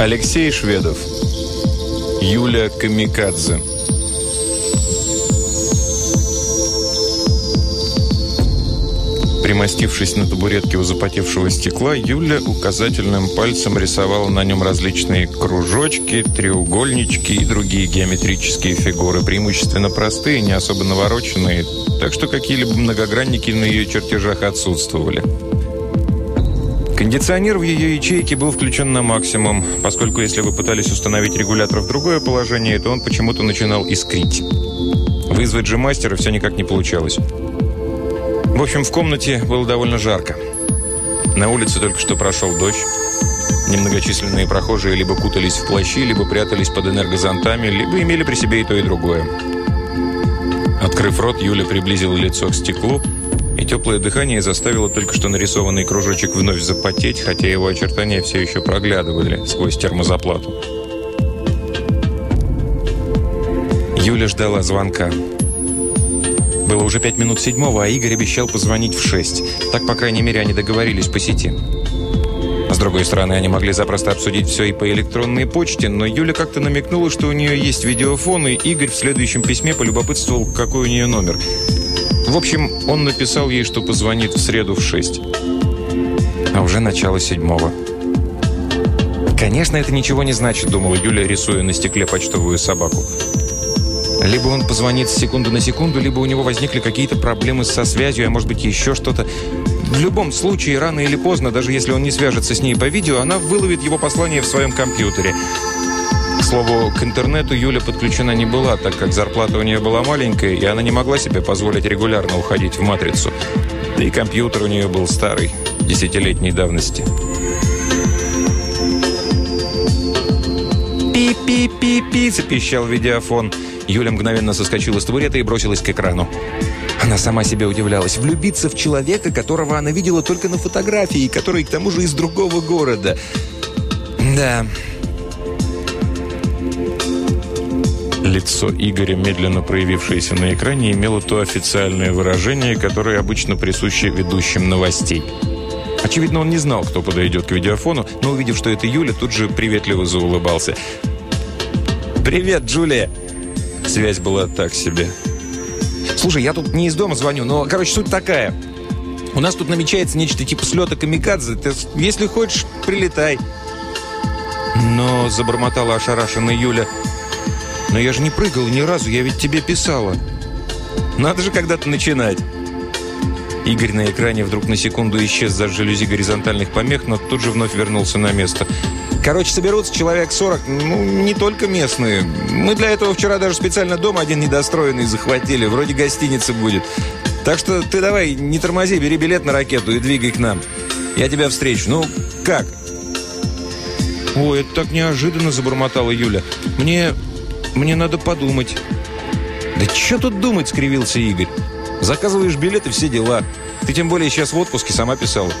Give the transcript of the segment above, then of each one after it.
Алексей Шведов. Юля Камикадзе. Примостившись на табуретке у запотевшего стекла, Юля указательным пальцем рисовала на нем различные кружочки, треугольнички и другие геометрические фигуры, преимущественно простые, не особо навороченные, так что какие-либо многогранники на ее чертежах отсутствовали. Кондиционер в ее ячейке был включен на максимум, поскольку если вы пытались установить регулятор в другое положение, то он почему-то начинал искрить. Вызвать же мастера все никак не получалось. В общем, в комнате было довольно жарко. На улице только что прошел дождь. Немногочисленные прохожие либо кутались в плащи, либо прятались под энергозонтами, либо имели при себе и то, и другое. Открыв рот, Юля приблизила лицо к стеклу, и теплое дыхание заставило только что нарисованный кружочек вновь запотеть, хотя его очертания все еще проглядывали сквозь термозаплату. Юля ждала звонка. Было уже пять минут седьмого, а Игорь обещал позвонить в шесть. Так, по крайней мере, они договорились по сети. С другой стороны, они могли запросто обсудить все и по электронной почте, но Юля как-то намекнула, что у нее есть видеофон, и Игорь в следующем письме полюбопытствовал, какой у нее номер. В общем, он написал ей, что позвонит в среду в шесть. А уже начало седьмого. «Конечно, это ничего не значит», — думала Юля, рисуя на стекле почтовую собаку. Либо он позвонит с секунды на секунду, либо у него возникли какие-то проблемы со связью, а может быть еще что-то. В любом случае, рано или поздно, даже если он не свяжется с ней по видео, она выловит его послание в своем компьютере. Слову, к интернету Юля подключена не была, так как зарплата у нее была маленькая, и она не могла себе позволить регулярно уходить в матрицу. Да и компьютер у нее был старый, десятилетней давности. «Пи-пи-пи-пи!» – запищал видеофон – Юля мгновенно соскочила с табурета и бросилась к экрану. Она сама себе удивлялась. Влюбиться в человека, которого она видела только на фотографии, который, к тому же, из другого города. Да. Лицо Игоря, медленно проявившееся на экране, имело то официальное выражение, которое обычно присуще ведущим новостей. Очевидно, он не знал, кто подойдет к видеофону, но, увидев, что это Юля, тут же приветливо заулыбался. «Привет, Джулия!» Связь была так себе. Слушай, я тут не из дома звоню, но, короче, суть такая. У нас тут намечается нечто типа слета камикадзе. Ты, если хочешь, прилетай. Но, забормотала ошарашенная Юля, но я же не прыгал ни разу, я ведь тебе писала. Надо же когда-то начинать. Игорь на экране вдруг на секунду исчез за жалюзи горизонтальных помех, но тут же вновь вернулся на место. Короче, соберутся человек 40, ну, не только местные. Мы для этого вчера даже специально дом один недостроенный захватили, вроде гостиницы будет. Так что ты давай, не тормози, бери билет на ракету и двигай к нам. Я тебя встречу. Ну, как? Ой, это так неожиданно, забормотала Юля. Мне... мне надо подумать. Да что тут думать, скривился Игорь. Заказываешь билет и все дела. Ты тем более сейчас в отпуске сама писала.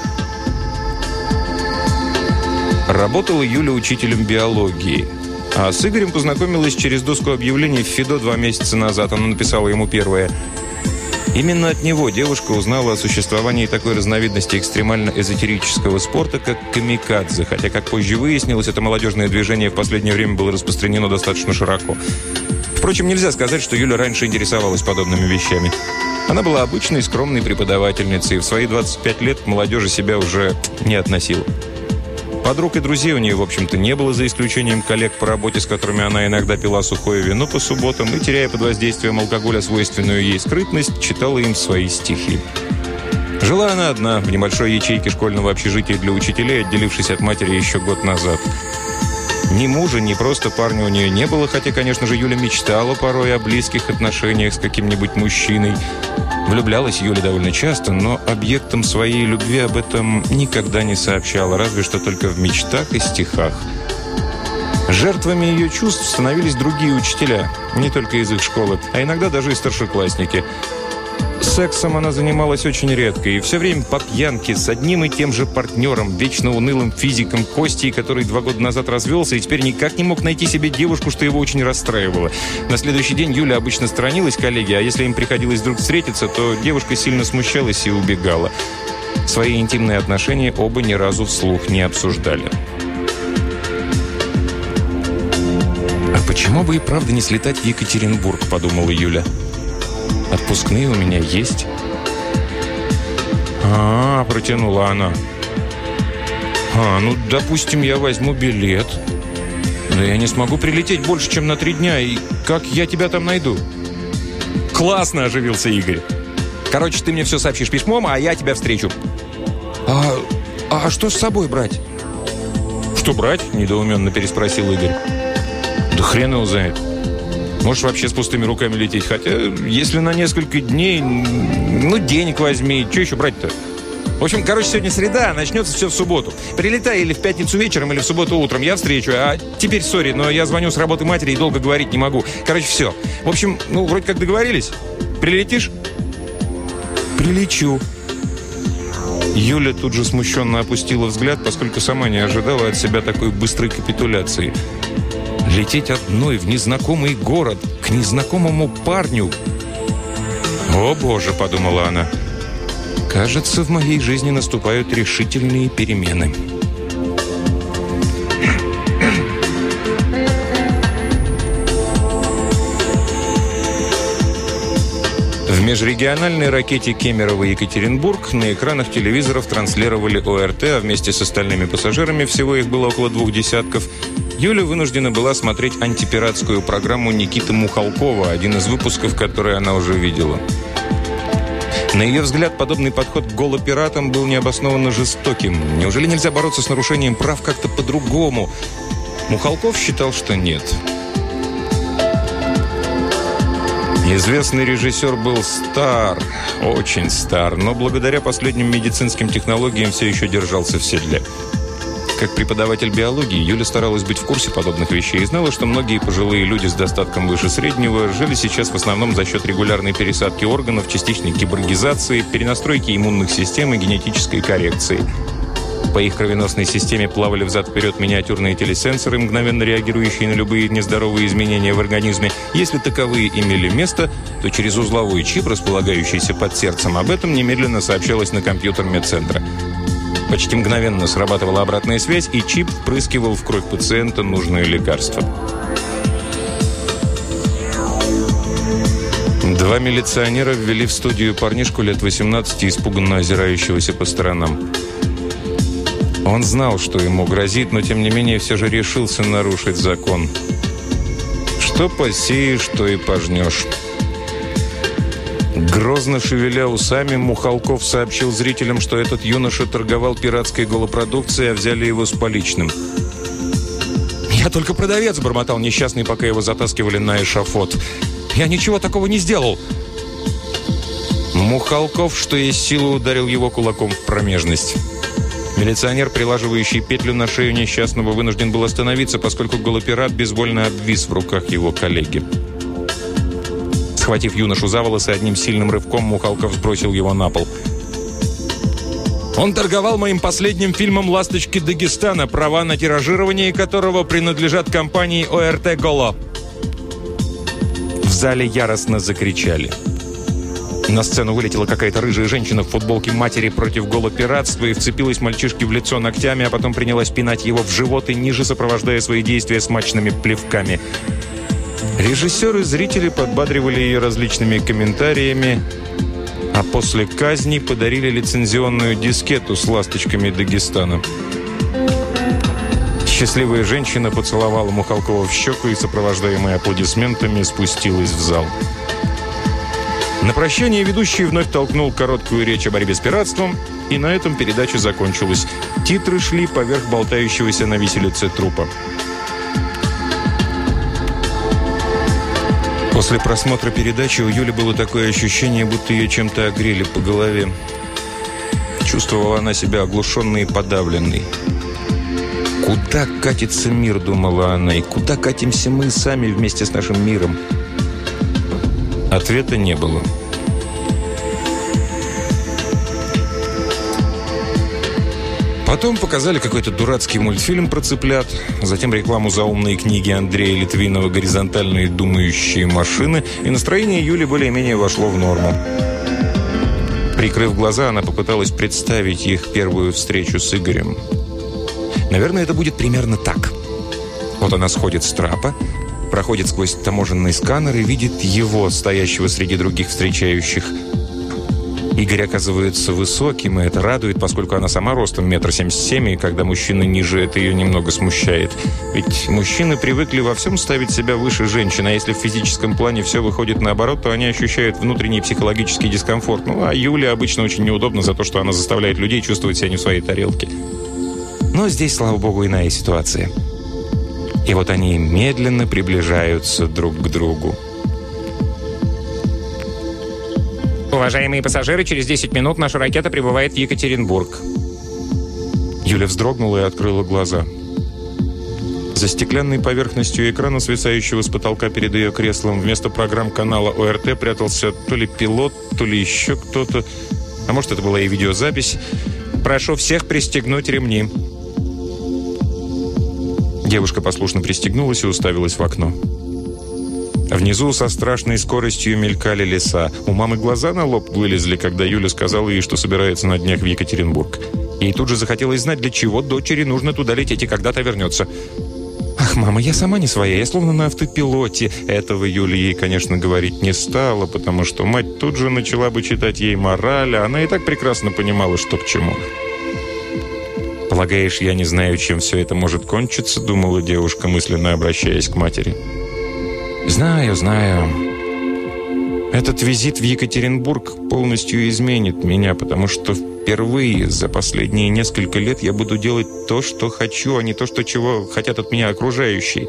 Работала Юля учителем биологии. А с Игорем познакомилась через доску объявлений в ФИДО два месяца назад. Она написала ему первое. Именно от него девушка узнала о существовании такой разновидности экстремально-эзотерического спорта, как камикадзе, хотя, как позже выяснилось, это молодежное движение в последнее время было распространено достаточно широко. Впрочем, нельзя сказать, что Юля раньше интересовалась подобными вещами. Она была обычной скромной преподавательницей и в свои 25 лет к молодежи себя уже не относила. Подруг и друзей у нее, в общем-то, не было, за исключением коллег по работе, с которыми она иногда пила сухое вино по субботам и, теряя под воздействием алкоголя свойственную ей скрытность, читала им свои стихи. Жила она одна, в небольшой ячейке школьного общежития для учителей, отделившись от матери еще год назад. Ни мужа, ни просто парня у нее не было, хотя, конечно же, Юля мечтала порой о близких отношениях с каким-нибудь мужчиной. Влюблялась Юля довольно часто, но объектом своей любви об этом никогда не сообщала, разве что только в мечтах и стихах. Жертвами ее чувств становились другие учителя, не только из их школы, а иногда даже и старшеклассники – Сексом она занималась очень редко и все время по пьянке с одним и тем же партнером, вечно унылым физиком Костей, который два года назад развелся и теперь никак не мог найти себе девушку, что его очень расстраивало. На следующий день Юля обычно сторонилась коллеги, а если им приходилось вдруг встретиться, то девушка сильно смущалась и убегала. Свои интимные отношения оба ни разу вслух не обсуждали. «Почему бы и правда не слетать в Екатеринбург?» – подумала Юля. «Отпускные у меня есть». «А, -а протянула она. «А, ну, допустим, я возьму билет. Но я не смогу прилететь больше, чем на три дня. И как я тебя там найду?» «Классно!» – оживился Игорь. «Короче, ты мне все сообщишь письмом, а я тебя встречу». «А, а что с собой брать?» «Что брать?» – недоуменно переспросил Игорь. «Да хрен его знает. Можешь вообще с пустыми руками лететь. Хотя, если на несколько дней, ну, денег возьми. Что еще брать-то?» В общем, короче, сегодня среда, начнется все в субботу. Прилетай или в пятницу вечером, или в субботу утром. Я встречу. А теперь, сори, но я звоню с работы матери и долго говорить не могу. Короче, все. В общем, ну, вроде как договорились. Прилетишь? Прилечу. Юля тут же смущенно опустила взгляд, поскольку сама не ожидала от себя такой быстрой капитуляции. Лететь одной в незнакомый город, к незнакомому парню. «О, Боже!» – подумала она. Кажется, в моей жизни наступают решительные перемены. В межрегиональной ракете Кемерово-Екатеринбург на экранах телевизоров транслировали ОРТ, а вместе с остальными пассажирами, всего их было около двух десятков, Юля вынуждена была смотреть антипиратскую программу Никиты Мухалкова, один из выпусков, который она уже видела. На ее взгляд, подобный подход к голопиратам был необоснованно жестоким. Неужели нельзя бороться с нарушением прав как-то по-другому? Мухалков считал, что нет. Известный режиссер был стар, очень стар, но благодаря последним медицинским технологиям все еще держался в седле. Как преподаватель биологии, Юля старалась быть в курсе подобных вещей и знала, что многие пожилые люди с достатком выше среднего жили сейчас в основном за счет регулярной пересадки органов, частичной киборгизации, перенастройки иммунных систем и генетической коррекции. По их кровеносной системе плавали взад-вперед миниатюрные телесенсоры, мгновенно реагирующие на любые нездоровые изменения в организме. Если таковые имели место, то через узловой чип, располагающийся под сердцем, об этом немедленно сообщалось на компьютер медцентра. Почти мгновенно срабатывала обратная связь, и чип впрыскивал в кровь пациента нужное лекарство. Два милиционера ввели в студию парнишку лет 18, испуганно озирающегося по сторонам. Он знал, что ему грозит, но тем не менее все же решился нарушить закон. Что посеешь, что и пожнешь. Грозно шевеля усами, Мухалков сообщил зрителям, что этот юноша торговал пиратской голопродукцией, а взяли его с поличным. «Я только продавец», — бормотал несчастный, пока его затаскивали на эшафот. «Я ничего такого не сделал». Мухалков, что есть силы, ударил его кулаком в промежность. Милиционер, прилаживающий петлю на шею несчастного, вынужден был остановиться, поскольку голопират безвольно обвис в руках его коллеги. Схватив юношу за волосы, одним сильным рывком Мухалков сбросил его на пол. Он торговал моим последним фильмом «Ласточки Дагестана», права на тиражирование которого принадлежат компании ОРТ «Голо». В зале яростно закричали. На сцену вылетела какая-то рыжая женщина в футболке матери против голопиратства и вцепилась мальчишке в лицо ногтями, а потом принялась пинать его в живот и ниже, сопровождая свои действия смачными плевками. Режиссеры и зрители подбадривали ее различными комментариями, а после казни подарили лицензионную дискету с ласточками Дагестана. Счастливая женщина поцеловала Мухалкова в щеку и, сопровождаемая аплодисментами, спустилась в зал. На прощание ведущий вновь толкнул короткую речь о борьбе с пиратством, и на этом передача закончилась. Титры шли поверх болтающегося на виселице трупа. После просмотра передачи у Юли было такое ощущение, будто ее чем-то огрели по голове. Чувствовала она себя оглушенной и подавленной. «Куда катится мир?» – думала она. «И куда катимся мы сами вместе с нашим миром?» Ответа не было. Потом показали какой-то дурацкий мультфильм про цыплят, затем рекламу заумной книги Андрея Литвинова «Горизонтальные думающие машины», и настроение Юли более-менее вошло в норму. Прикрыв глаза, она попыталась представить их первую встречу с Игорем. Наверное, это будет примерно так. Вот она сходит с трапа, проходит сквозь таможенный сканер и видит его, стоящего среди других встречающих. Игорь оказывается высоким, и это радует, поскольку она сама ростом метр семьдесят семь, и когда мужчина ниже, это ее немного смущает. Ведь мужчины привыкли во всем ставить себя выше женщин, а если в физическом плане все выходит наоборот, то они ощущают внутренний психологический дискомфорт. Ну, а Юле обычно очень неудобно за то, что она заставляет людей чувствовать себя не в своей тарелке. Но здесь, слава богу, иная ситуация. И вот они медленно приближаются друг к другу. Уважаемые пассажиры, через 10 минут наша ракета прибывает в Екатеринбург. Юля вздрогнула и открыла глаза. За стеклянной поверхностью экрана, свисающего с потолка перед ее креслом, вместо программ канала ОРТ прятался то ли пилот, то ли еще кто-то. А может, это была и видеозапись. «Прошу всех пристегнуть ремни». Девушка послушно пристегнулась и уставилась в окно. Внизу со страшной скоростью мелькали леса. У мамы глаза на лоб вылезли, когда Юля сказала ей, что собирается на днях в Екатеринбург. Ей тут же захотелось знать, для чего дочери нужно туда лететь и когда-то вернется. «Ах, мама, я сама не своя, я словно на автопилоте». Этого Юля ей, конечно, говорить не стала, потому что мать тут же начала бы читать ей мораль, а она и так прекрасно понимала, что к чему. «Полагаешь, я не знаю, чем все это может кончиться?» — думала девушка, мысленно обращаясь к матери. «Знаю, знаю. Этот визит в Екатеринбург полностью изменит меня, потому что впервые за последние несколько лет я буду делать то, что хочу, а не то, что чего хотят от меня окружающие».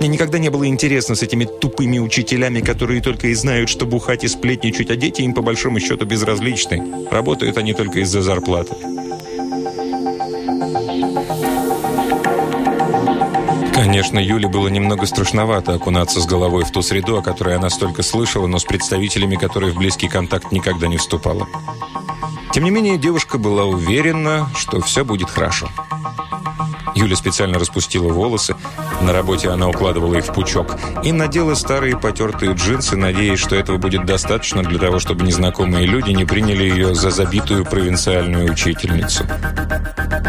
Мне никогда не было интересно с этими тупыми учителями, которые только и знают, что бухать и сплетничать, а дети им по большому счету безразличны. Работают они только из-за зарплаты. Конечно, Юле было немного страшновато окунаться с головой в ту среду, о которой она столько слышала, но с представителями которой в близкий контакт никогда не вступала. Тем не менее, девушка была уверена, что все будет хорошо. Юля специально распустила волосы, на работе она укладывала их в пучок, и надела старые потертые джинсы, надеясь, что этого будет достаточно для того, чтобы незнакомые люди не приняли ее за забитую провинциальную учительницу.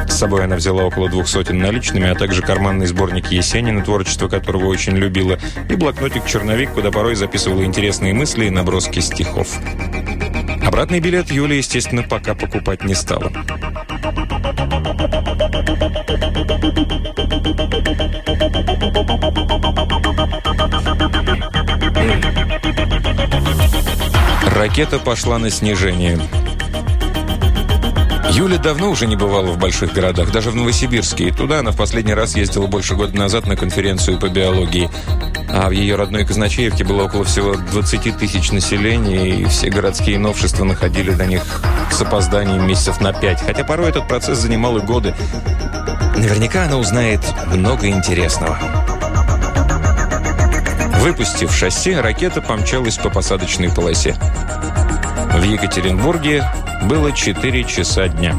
С собой она взяла около двух сотен наличными, а также карманный сборник Есенина, творчество которого очень любила, и блокнотик-черновик, куда порой записывала интересные мысли и наброски стихов. Обратный билет Юля, естественно, пока покупать не стала. Ракета пошла на снижение. Юля давно уже не бывала в больших городах, даже в Новосибирске. И туда она в последний раз ездила больше года назад на конференцию по биологии. А в ее родной Казначеевке было около всего 20 тысяч населения, и все городские новшества находили до них с опозданием месяцев на пять. Хотя порой этот процесс занимал и годы. Наверняка она узнает много интересного. Выпустив шасси, ракета помчалась по посадочной полосе. В Екатеринбурге было 4 часа дня.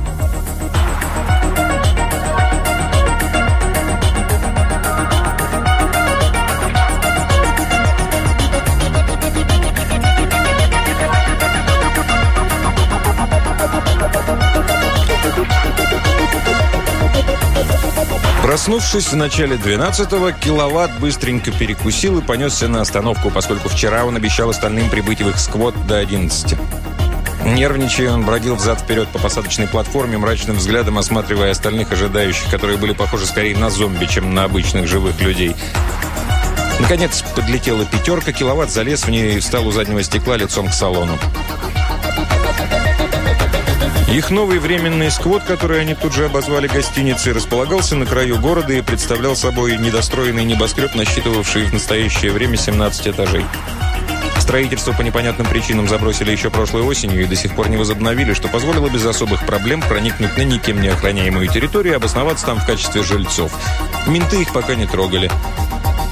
Проснувшись в начале 12-го, киловатт быстренько перекусил и понесся на остановку, поскольку вчера он обещал остальным прибыть в их сквот до 11. Нервничая, он бродил взад-вперед по посадочной платформе, мрачным взглядом осматривая остальных ожидающих, которые были похожи скорее на зомби, чем на обычных живых людей. Наконец подлетела пятерка, киловатт залез в нее и встал у заднего стекла лицом к салону. Их новый временный сквот, который они тут же обозвали гостиницей, располагался на краю города и представлял собой недостроенный небоскреб, насчитывавший в настоящее время 17 этажей. Строительство по непонятным причинам забросили еще прошлой осенью и до сих пор не возобновили, что позволило без особых проблем проникнуть на никем не охраняемую территорию и обосноваться там в качестве жильцов. Менты их пока не трогали.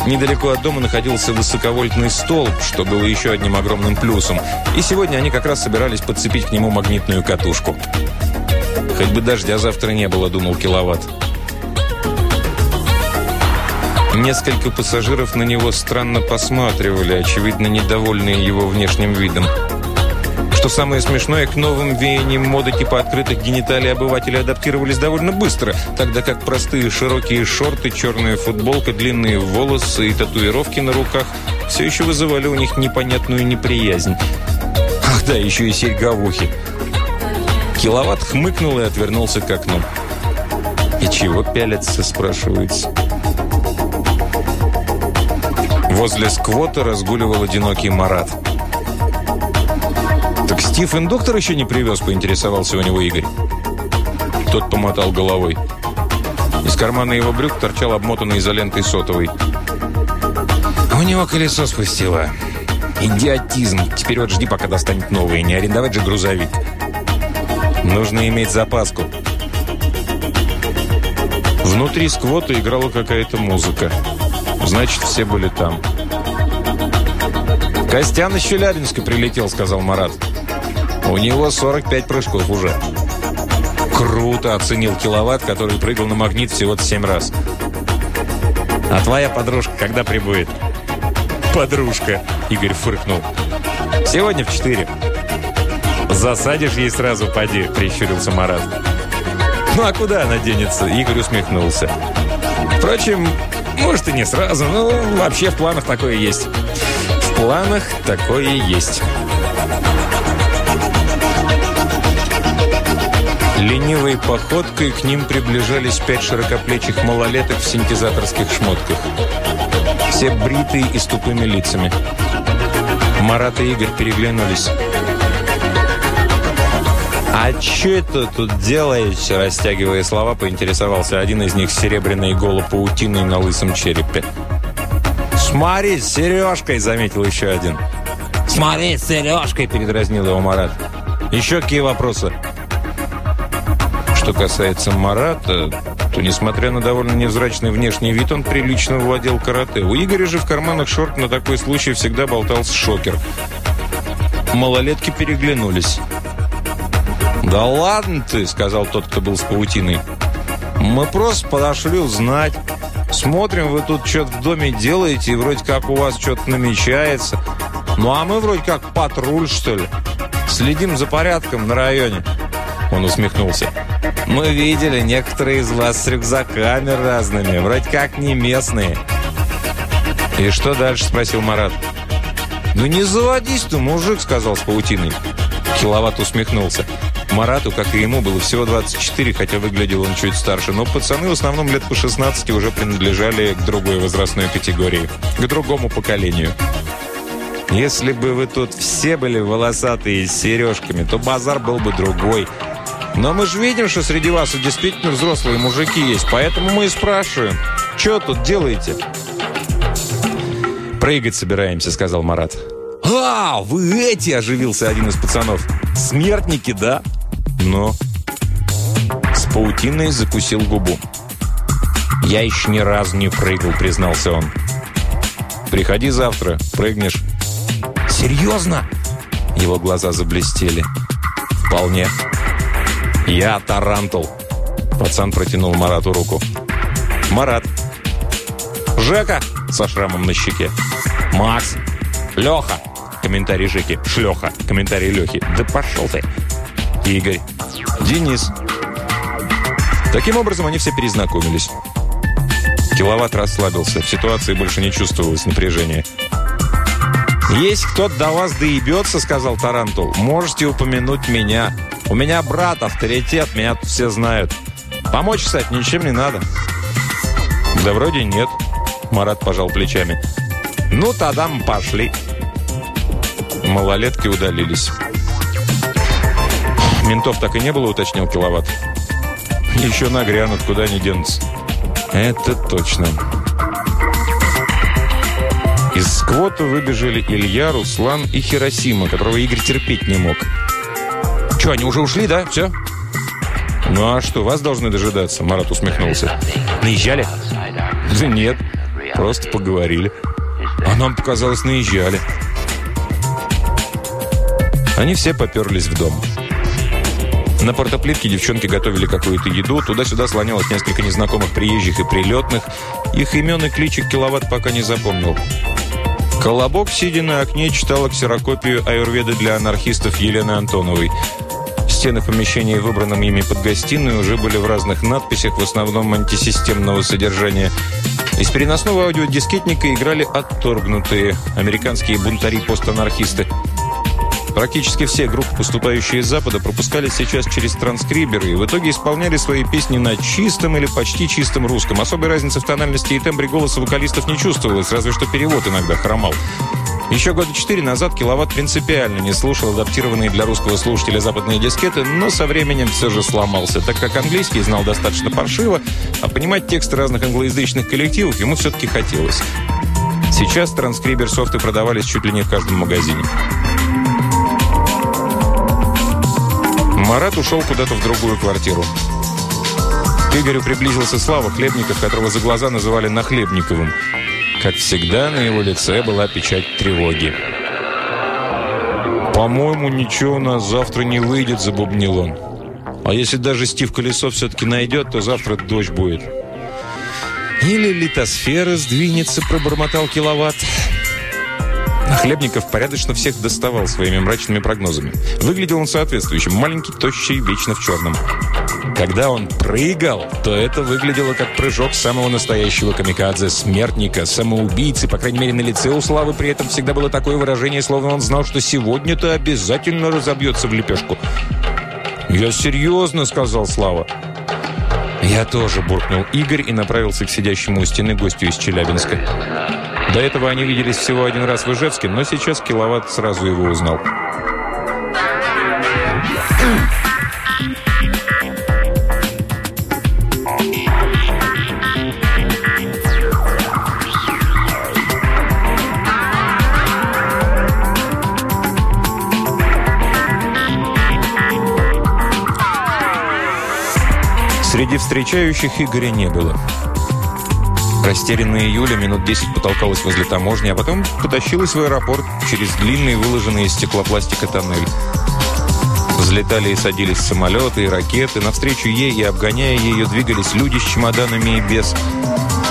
Недалеко от дома находился высоковольтный столб, что было еще одним огромным плюсом. И сегодня они как раз собирались подцепить к нему магнитную катушку. «Хоть бы дождя завтра не было», — думал Киловатт. Несколько пассажиров на него странно посматривали, очевидно, недовольные его внешним видом. Что самое смешное, к новым веяниям моды типа открытых гениталий обыватели адаптировались довольно быстро, тогда как простые широкие шорты, черная футболка, длинные волосы и татуировки на руках все еще вызывали у них непонятную неприязнь. Ах да, еще и серьга в ухе. Киловатт хмыкнул и отвернулся к окну. «И чего пялятся?» – спрашивается. Возле сквота разгуливал одинокий Марат. «Так Стив индуктор еще не привез?» – поинтересовался у него Игорь. Тот помотал головой. Из кармана его брюк торчал обмотанный изолентой сотовый. «У него колесо спустило. Идиотизм. Теперь вот жди, пока достанет новые. Не арендовать же грузовик. Нужно иметь запаску». Внутри сквота играла какая-то музыка. Значит, все были там. «Костян из Челябинска прилетел», — сказал Марат. «У него 45 прыжков уже». «Круто!» — оценил киловатт, который прыгал на магнит всего-то 7 раз. «А твоя подружка когда прибудет?» «Подружка!» — Игорь фыркнул. «Сегодня в 4. «Засадишь ей сразу, поди», — прищурился Марат. «Ну а куда она денется?» — Игорь усмехнулся. «Впрочем, может и не сразу, но вообще в планах такое есть». «В планах такое есть». Ленивой походкой к ним приближались пять широкоплечих малолеток в синтезаторских шмотках. Все бритые и с тупыми лицами. Марат и Игорь переглянулись. «А что это тут делаете?» Растягивая слова, поинтересовался один из них серебряной голопаутиной на лысом черепе. «Смотри, с сережкой!» – заметил еще один. «Смотри, с сережкой!» – передразнил его Марат. «Еще какие вопросы?» Что касается Марата, то, несмотря на довольно невзрачный внешний вид, он прилично владел карате. У Игоря же в карманах шорт на такой случай всегда болтался шокер. Малолетки переглянулись. «Да ладно ты», — сказал тот, кто был с паутиной. «Мы просто подошли узнать. Смотрим, вы тут что-то в доме делаете, и вроде как у вас что-то намечается. Ну а мы вроде как патруль, что ли. Следим за порядком на районе». Он усмехнулся. «Мы видели некоторые из вас с рюкзаками разными, вроде как не местные». «И что дальше?» – спросил Марат. «Ну не заводись ты, мужик», – сказал с паутиной. Киловатт усмехнулся. Марату, как и ему, было всего 24, хотя выглядел он чуть старше, но пацаны в основном лет по 16 уже принадлежали к другой возрастной категории, к другому поколению. Если бы вы тут все были волосатые с сережками, то базар был бы другой. Но мы же видим, что среди вас и действительно взрослые мужики есть, поэтому мы и спрашиваем, что тут делаете? «Прыгать собираемся», — сказал Марат. «А, вы эти!» – оживился один из пацанов. «Смертники, да?» но...» С паутиной закусил губу. «Я еще ни разу не прыгал», — признался он. «Приходи завтра, прыгнешь». «Серьезно?» Его глаза заблестели. «Вполне». «Я тарантул». Пацан протянул Марату руку. «Марат». «Жека!» со шрамом на щеке. «Макс!» «Леха!» Комментарий Жеки. «Леха!» Комментарий Лехи. «Да пошел ты!» Игорь. Денис. Таким образом, они все перезнакомились. Киловатт расслабился. В ситуации больше не чувствовалось напряжения. «Если кто-то до вас доебется», — сказал Тарантул. «Можете упомянуть меня. У меня брат, авторитет, меня тут все знают. Помочь, кстати, ничем не надо». «Да вроде нет», — Марат пожал плечами. «Ну, тогда мы пошли». Малолетки удалились. Ментов так и не было, уточнил Киловатт. Еще нагрянут, куда они денутся. Это точно. Из сквота выбежали Илья, Руслан и Хиросима, которого Игорь терпеть не мог. «Че, они уже ушли, да? Все?» «Ну а что, вас должны дожидаться?» Марат усмехнулся. «Наезжали?» «Да нет, просто поговорили. А нам показалось, наезжали». Они все поперлись в дом. На портоплитке девчонки готовили какую-то еду, туда-сюда слонялось несколько незнакомых приезжих и прилетных. Их имен и кличек киловатт пока не запомнил. Колобок, сидя на окне, читала ксерокопию аюрведы для анархистов Елены Антоновой. Стены помещения, выбранном ими под гостиную, уже были в разных надписях, в основном антисистемного содержания. Из переносного аудиодискетника играли «Отторгнутые» – американские бунтари-постанархисты. Практически все группы, поступающие из Запада, пропускались сейчас через транскриберы и в итоге исполняли свои песни на чистом или почти чистом русском. Особой разницы в тональности и тембре голоса вокалистов не чувствовалось, разве что перевод иногда хромал. Еще года четыре назад Киловатт принципиально не слушал адаптированные для русского слушателя западные дискеты, но со временем все же сломался, так как английский знал достаточно паршиво, а понимать тексты разных англоязычных коллективов ему все-таки хотелось. Сейчас транскрибер софты продавались чуть ли не в каждом магазине. Марат ушел куда-то в другую квартиру. К Игорю приблизился Слава Хлебников, которого за глаза называли Нахлебниковым. Как всегда, на его лице была печать тревоги. «По-моему, ничего у нас завтра не выйдет», – забубнил он. «А если даже Стив Колесо все-таки найдет, то завтра дождь будет». «Или литосфера сдвинется», – пробормотал киловатт. Хлебников порядочно всех доставал своими мрачными прогнозами. Выглядел он соответствующим. Маленький, тощий, вечно в черном. Когда он прыгал, то это выглядело как прыжок самого настоящего камикадзе, смертника, самоубийцы. По крайней мере, на лице у Славы при этом всегда было такое выражение, словно он знал, что сегодня-то обязательно разобьется в лепешку. «Я серьезно», — сказал Слава. «Я тоже», — буркнул Игорь и направился к сидящему у стены гостю из Челябинска. До этого они виделись всего один раз в Ижевске, но сейчас Киловатт сразу его узнал. Встречающих Игоря не было. Растерянная Юля минут 10 потолкалась возле таможни, а потом потащилась в аэропорт через длинный, выложенный из стеклопластика тоннель. Взлетали и садились самолеты и ракеты. Навстречу ей и обгоняя ее двигались люди с чемоданами и без.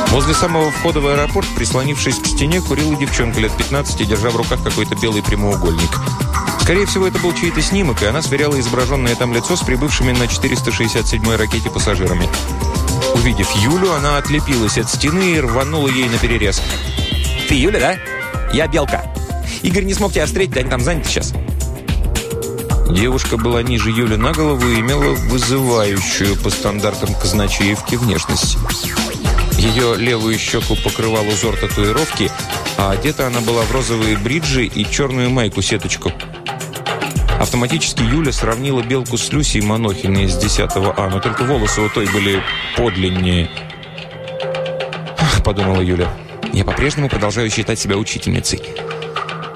Возле самого входа в аэропорт, прислонившись к стене, курила девчонка лет 15, держа в руках какой-то белый прямоугольник. Скорее всего, это был чей-то снимок, и она сверяла изображенное там лицо с прибывшими на 467-й ракете пассажирами. Увидев Юлю, она отлепилась от стены и рванула ей на перерез. «Ты Юля, да? Я Белка. Игорь не смог тебя встретить, они там заняты сейчас». Девушка была ниже Юли на голову и имела вызывающую по стандартам казначеевки внешность. Ее левую щеку покрывал узор татуировки, а одета она была в розовые бриджи и черную майку-сеточку – Автоматически Юля сравнила белку с Люсей Манохиной из 10 А, но только волосы у той были подлиннее. «Ах», — подумала Юля, — «я по-прежнему продолжаю считать себя учительницей».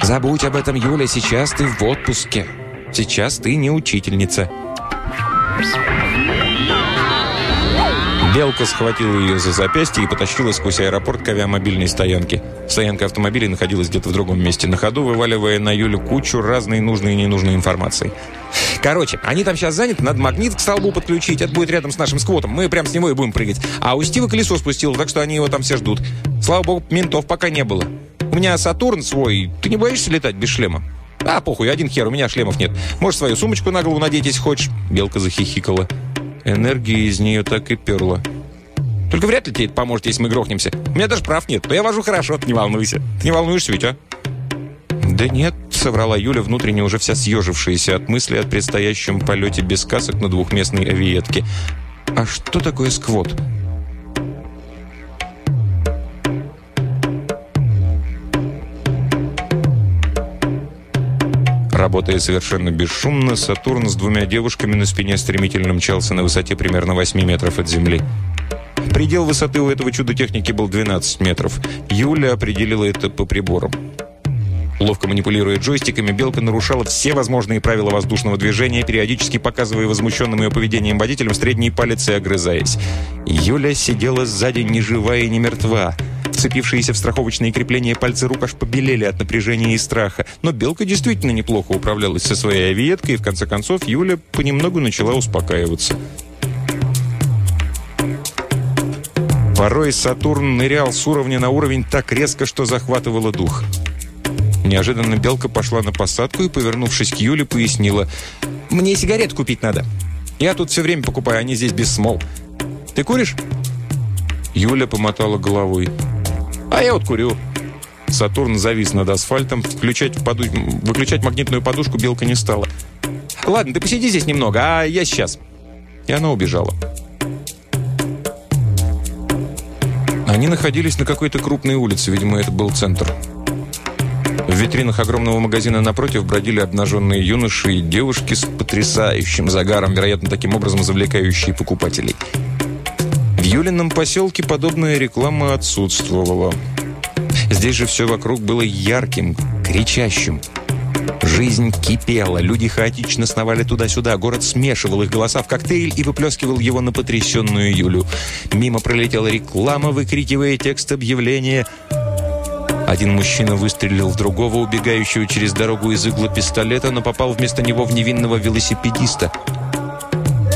«Забудь об этом, Юля, сейчас ты в отпуске. Сейчас ты не учительница». Белка схватила ее за запястье и потащила сквозь аэропорт к авиамобильной стоянке. Стоянка автомобилей находилась где-то в другом месте на ходу, вываливая на Юлю кучу разной нужной и ненужной информации. Короче, они там сейчас заняты, надо магнит к столбу подключить, это будет рядом с нашим сквотом, мы прям с него и будем прыгать. А у Стива колесо спустило, так что они его там все ждут. Слава богу, ментов пока не было. У меня Сатурн свой, ты не боишься летать без шлема? А, похуй, один хер, у меня шлемов нет. Можешь свою сумочку на голову надеть, если хочешь. Белка захихикала. Энергия из нее так и перла. Только вряд ли тебе это поможет, если мы грохнемся. У меня даже прав нет, но я вожу хорошо, ты не волнуйся. Ты не волнуешься ведь, а? Да нет, соврала Юля, внутренне уже вся съежившаяся от мысли о предстоящем полете без касок на двухместной авиетке. А что такое сквот? Работая совершенно бесшумно, Сатурн с двумя девушками на спине стремительно мчался на высоте примерно 8 метров от Земли. Предел высоты у этого чуда техники был 12 метров. Юля определила это по приборам. Ловко манипулируя джойстиками, Белка нарушала все возможные правила воздушного движения, периодически показывая возмущенным ее поведением водителям средний палец и огрызаясь. Юля сидела сзади ни жива и не мертва. Вцепившиеся в страховочные крепления пальцы рук аж побелели от напряжения и страха. Но Белка действительно неплохо управлялась со своей авиеткой, и в конце концов Юля понемногу начала успокаиваться. Порой Сатурн нырял с уровня на уровень так резко, что захватывало дух. Неожиданно Белка пошла на посадку и, повернувшись к Юле, пояснила. «Мне сигарет купить надо. Я тут все время покупаю, они здесь без смол. Ты куришь?» Юля помотала головой. «А я вот курю». Сатурн завис над асфальтом. Включать поду... Выключать магнитную подушку Белка не стала. «Ладно, ты посиди здесь немного, а я сейчас». И она убежала. Они находились на какой-то крупной улице, видимо, это был центр. В витринах огромного магазина напротив бродили обнаженные юноши и девушки с потрясающим загаром, вероятно, таким образом завлекающие покупателей. Юлином поселке подобная реклама отсутствовала. Здесь же все вокруг было ярким, кричащим. Жизнь кипела, люди хаотично сновали туда-сюда, город смешивал их голоса в коктейль и выплескивал его на потрясенную Юлю. Мимо пролетела реклама, выкрикивая текст объявления. Один мужчина выстрелил в другого, убегающего через дорогу из игла пистолета, но попал вместо него в невинного велосипедиста.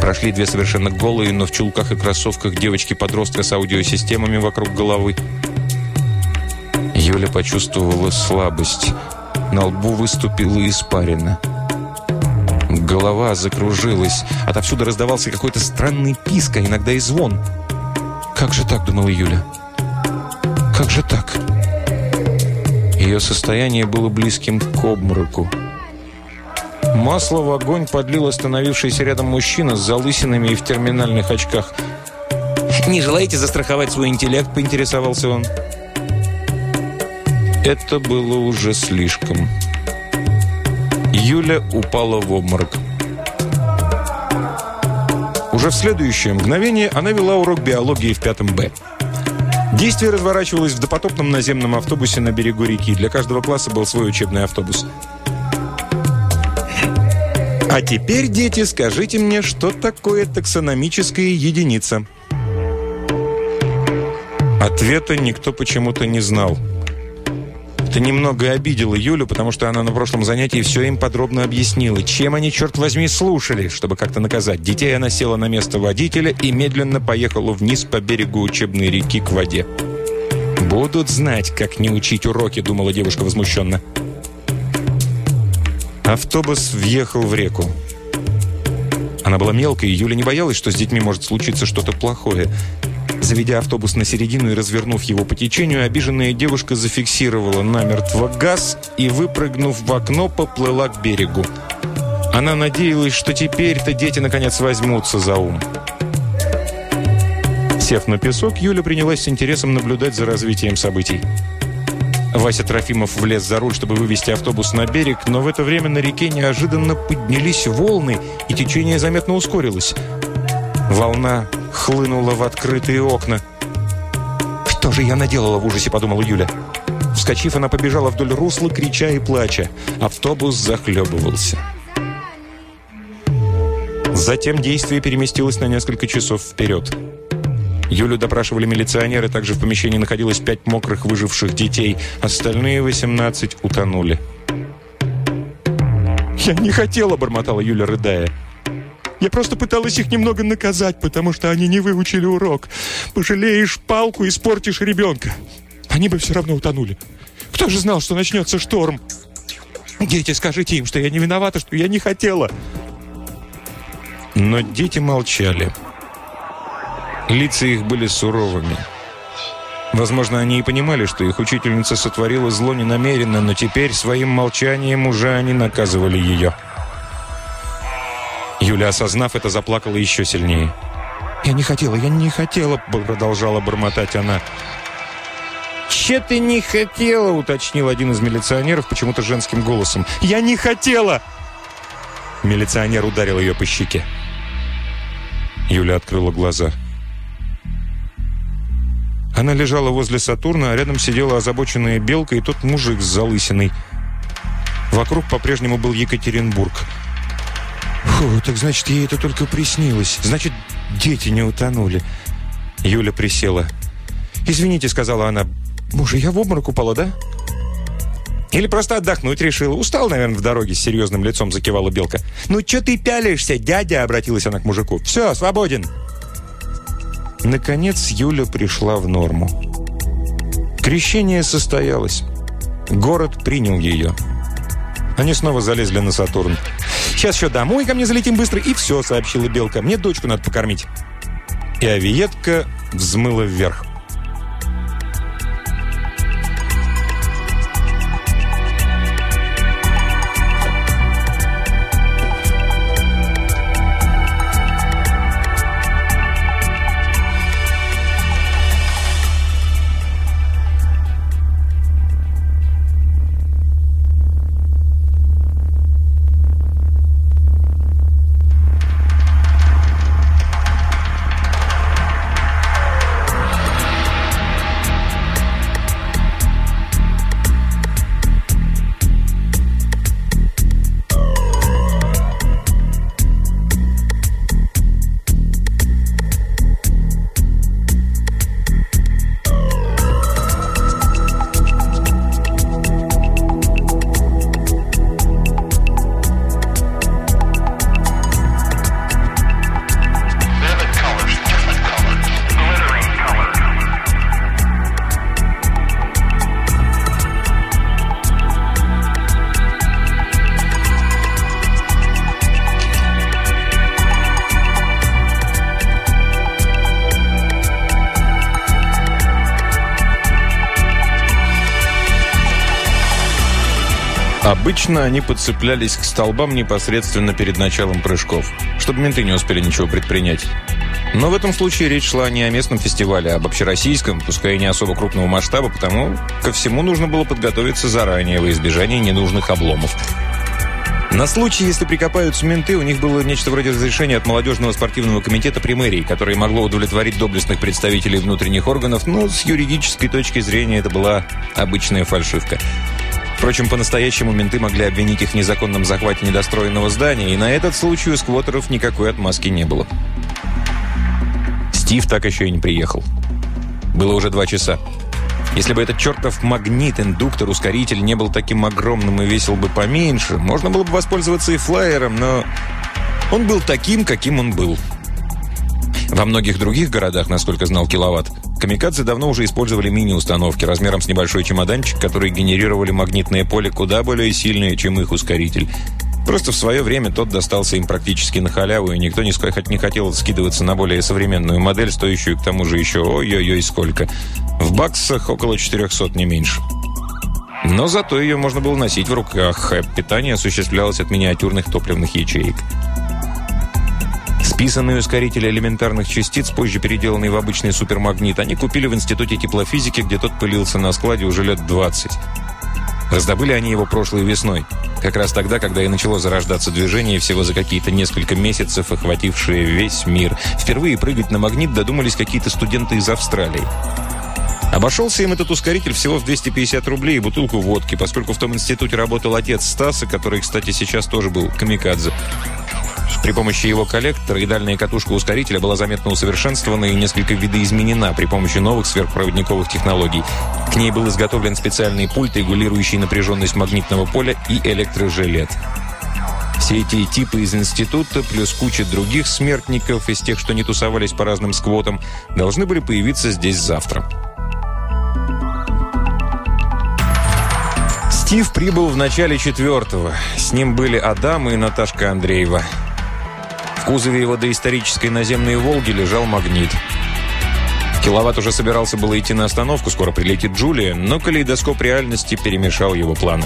Прошли две совершенно голые, но в чулках и кроссовках девочки-подростка с аудиосистемами вокруг головы. Юля почувствовала слабость. На лбу выступила испарина. Голова закружилась. Отовсюду раздавался какой-то странный писк, а иногда и звон. «Как же так?» – думала Юля. «Как же так?» Ее состояние было близким к обмороку. Масло в огонь подлил остановившийся рядом мужчина с залысинами и в терминальных очках. «Не желаете застраховать свой интеллект?» – поинтересовался он. Это было уже слишком. Юля упала в обморок. Уже в следующее мгновение она вела урок биологии в пятом Б. Действие разворачивалось в допотопном наземном автобусе на берегу реки. Для каждого класса был свой учебный автобус. А теперь, дети, скажите мне, что такое таксономическая единица? Ответа никто почему-то не знал. Это немного обидело Юлю, потому что она на прошлом занятии все им подробно объяснила. Чем они, черт возьми, слушали, чтобы как-то наказать. Детей она села на место водителя и медленно поехала вниз по берегу учебной реки к воде. «Будут знать, как не учить уроки», — думала девушка возмущенно. Автобус въехал в реку. Она была мелкой, и Юля не боялась, что с детьми может случиться что-то плохое. Заведя автобус на середину и развернув его по течению, обиженная девушка зафиксировала намертво газ и, выпрыгнув в окно, поплыла к берегу. Она надеялась, что теперь-то дети наконец возьмутся за ум. Сев на песок, Юля принялась с интересом наблюдать за развитием событий. Вася Трофимов влез за руль, чтобы вывести автобус на берег, но в это время на реке неожиданно поднялись волны, и течение заметно ускорилось. Волна хлынула в открытые окна. «Что же я наделала в ужасе?» – подумала Юля. Вскочив, она побежала вдоль русла, крича и плача. Автобус захлебывался. Затем действие переместилось на несколько часов вперед. Юлю допрашивали милиционеры, также в помещении находилось пять мокрых выживших детей. Остальные 18 утонули. «Я не хотела», — бормотала Юля, рыдая. Я просто пыталась их немного наказать, потому что они не выучили урок. Пожалеешь палку, испортишь ребенка. Они бы все равно утонули. Кто же знал, что начнется шторм? Дети, скажите им, что я не виновата, что я не хотела. Но дети молчали. Лица их были суровыми. Возможно, они и понимали, что их учительница сотворила зло ненамеренно, но теперь своим молчанием уже они наказывали ее. Юля, осознав это, заплакала еще сильнее. «Я не хотела, я не хотела», — продолжала бормотать она. «Че ты не хотела?» — уточнил один из милиционеров почему-то женским голосом. «Я не хотела!» Милиционер ударил ее по щеке. Юля открыла глаза. Она лежала возле Сатурна, а рядом сидела озабоченная белка и тот мужик с залысиной. Вокруг по-прежнему был Екатеринбург — Фу, так значит, ей это только приснилось. Значит, дети не утонули. Юля присела. «Извините», — сказала она. «Боже, я в обморок упала, да?» «Или просто отдохнуть решила. Устал, наверное, в дороге», — с серьезным лицом закивала Белка. «Ну, что ты пялишься, дядя?» — обратилась она к мужику. «Все, свободен». Наконец Юля пришла в норму. Крещение состоялось. Город принял ее. Они снова залезли на Сатурн. «Сейчас еще домой ко мне залетим быстро, и все», — сообщила Белка. «Мне дочку надо покормить». И авиетка взмыла вверх. Обычно они подцеплялись к столбам непосредственно перед началом прыжков, чтобы менты не успели ничего предпринять. Но в этом случае речь шла не о местном фестивале, а об общероссийском, пускай и не особо крупного масштаба, потому ко всему нужно было подготовиться заранее во избежание ненужных обломов. На случай, если прикопаются менты, у них было нечто вроде разрешения от молодежного спортивного комитета при мэрии, которое могло удовлетворить доблестных представителей внутренних органов, но с юридической точки зрения это была обычная фальшивка. Впрочем, по-настоящему менты могли обвинить их в незаконном захвате недостроенного здания, и на этот случай у сквотеров никакой отмазки не было. Стив так еще и не приехал. Было уже два часа. Если бы этот чертов магнит, индуктор, ускоритель не был таким огромным и весил бы поменьше, можно было бы воспользоваться и флайером, но он был таким, каким он был. Во многих других городах, насколько знал Киловатт, Камикадзе давно уже использовали мини-установки размером с небольшой чемоданчик, которые генерировали магнитное поле куда более сильное, чем их ускоритель. Просто в свое время тот достался им практически на халяву, и никто не, хотел скидываться на более современную модель, стоящую к тому же еще ой-ой-ой сколько. В баксах около 400, не меньше. Но зато ее можно было носить в руках, а питание осуществлялось от миниатюрных топливных ячеек. Списанный ускоритель элементарных частиц, позже переделанный в обычный супермагнит, они купили в Институте теплофизики, где тот пылился на складе уже лет 20. Раздобыли они его прошлой весной. Как раз тогда, когда и начало зарождаться движение, всего за какие-то несколько месяцев, охватившее весь мир. Впервые прыгать на магнит додумались какие-то студенты из Австралии. Обошелся им этот ускоритель всего в 250 рублей и бутылку водки, поскольку в том институте работал отец Стаса, который, кстати, сейчас тоже был камикадзе. При помощи его коллектора и дальняя катушка ускорителя была заметно усовершенствована и несколько видоизменена при помощи новых сверхпроводниковых технологий. К ней был изготовлен специальный пульт, регулирующий напряженность магнитного поля и электрожилет. Все эти типы из института, плюс куча других смертников из тех, что не тусовались по разным сквотам, должны были появиться здесь завтра. Стив прибыл в начале четвертого. С ним были Адам и Наташка Андреева. В кузове его доисторической наземной «Волги» лежал магнит. Киловатт уже собирался было идти на остановку, скоро прилетит Джулия, но калейдоскоп реальности перемешал его планы.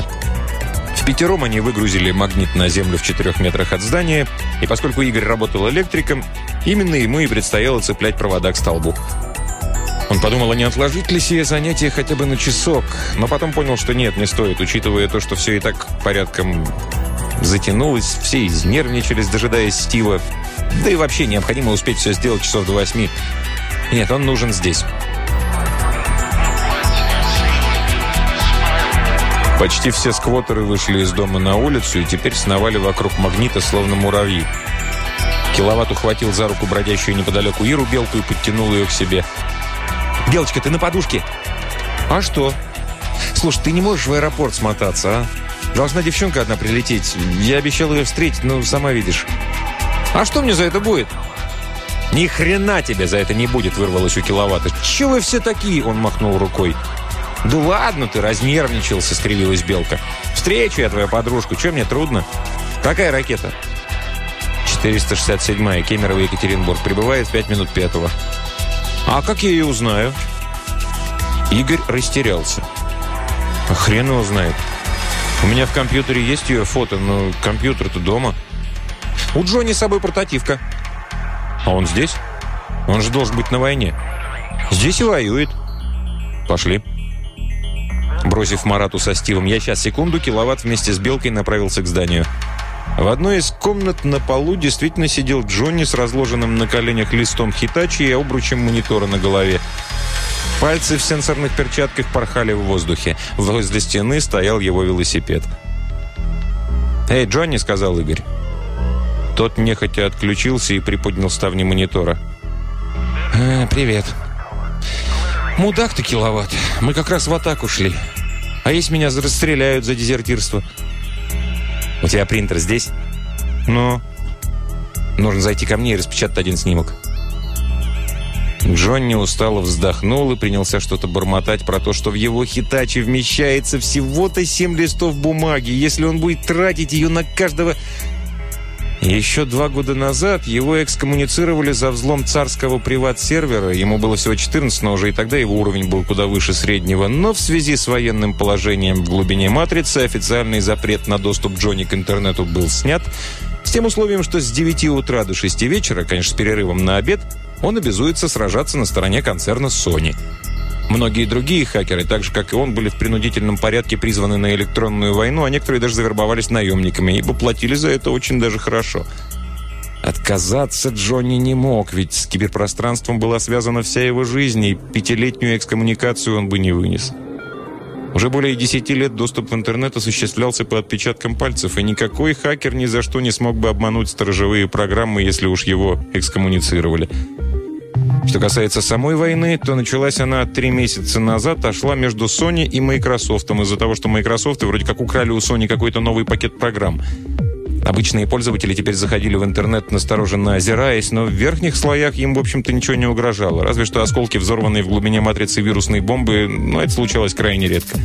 В пятером они выгрузили магнит на землю в четырех метрах от здания, и поскольку Игорь работал электриком, именно ему и предстояло цеплять провода к столбу. Он подумал, а не отложить ли сие занятие хотя бы на часок, но потом понял, что нет, не стоит, учитывая то, что все и так порядком затянулось, все изнервничались, дожидаясь Стива. Да и вообще необходимо успеть все сделать часов до восьми. Нет, он нужен здесь. Почти все сквотеры вышли из дома на улицу и теперь сновали вокруг магнита, словно муравьи. Киловатт ухватил за руку бродящую неподалеку Иру Белку и подтянул ее к себе. «Белочка, ты на подушке?» «А что?» «Слушай, ты не можешь в аэропорт смотаться, а?» Должна девчонка одна прилететь. Я обещал ее встретить, но сама видишь. А что мне за это будет? Ни хрена тебе за это не будет, вырвалось у киловатта. Чего вы все такие? Он махнул рукой. «Да ладно ты, разнервничался», — скривилась Белка. «Встречу я твою подружку, что мне трудно?» «Какая ракета?» «467-я, Кемерово, Екатеринбург. Прибывает в 5 минут пятого». «А как я ее узнаю?» Игорь растерялся. А хрен его знает. У меня в компьютере есть ее фото, но компьютер-то дома. У Джонни с собой портативка. А он здесь? Он же должен быть на войне. Здесь и воюет. Пошли. Бросив Марату со Стивом «Я сейчас, секунду», киловатт вместе с Белкой направился к зданию. В одной из комнат на полу действительно сидел Джонни с разложенным на коленях листом хитачи и обручем монитора на голове. Пальцы в сенсорных перчатках порхали в воздухе. Возле стены стоял его велосипед. «Эй, Джонни!» — сказал Игорь. Тот нехотя отключился и приподнял ставни монитора. «А, «Привет. Мудак ты, киловатт. Мы как раз в атаку шли. А если меня расстреляют за дезертирство?» «У тебя принтер здесь?» «Ну?» «Нужно зайти ко мне и распечатать один снимок». Джонни устало вздохнул и принялся что-то бормотать про то, что в его хитаче вмещается всего-то семь листов бумаги. Если он будет тратить ее на каждого... Еще два года назад его экскоммуницировали за взлом царского приват-сервера. Ему было всего 14, но уже и тогда его уровень был куда выше среднего. Но в связи с военным положением в глубине матрицы официальный запрет на доступ Джонни к интернету был снят. С тем условием, что с 9 утра до 6 вечера, конечно, с перерывом на обед, он обязуется сражаться на стороне концерна Sony. Многие другие хакеры, так же как и он, были в принудительном порядке призваны на электронную войну, а некоторые даже завербовались наемниками, ибо платили за это очень даже хорошо. Отказаться Джонни не мог, ведь с киберпространством была связана вся его жизнь, и пятилетнюю экскоммуникацию он бы не вынес. Уже более 10 лет доступ в интернет осуществлялся по отпечаткам пальцев, и никакой хакер ни за что не смог бы обмануть сторожевые программы, если уж его экскоммуницировали. Что касается самой войны, то началась она три месяца назад, а шла между Sony и Microsoft из-за того, что Microsoft вроде как украли у Sony какой-то новый пакет программ. Обычные пользователи теперь заходили в интернет настороженно озираясь, но в верхних слоях им, в общем-то, ничего не угрожало. Разве что осколки, взорванные в глубине матрицы вирусной бомбы, но это случалось крайне редко.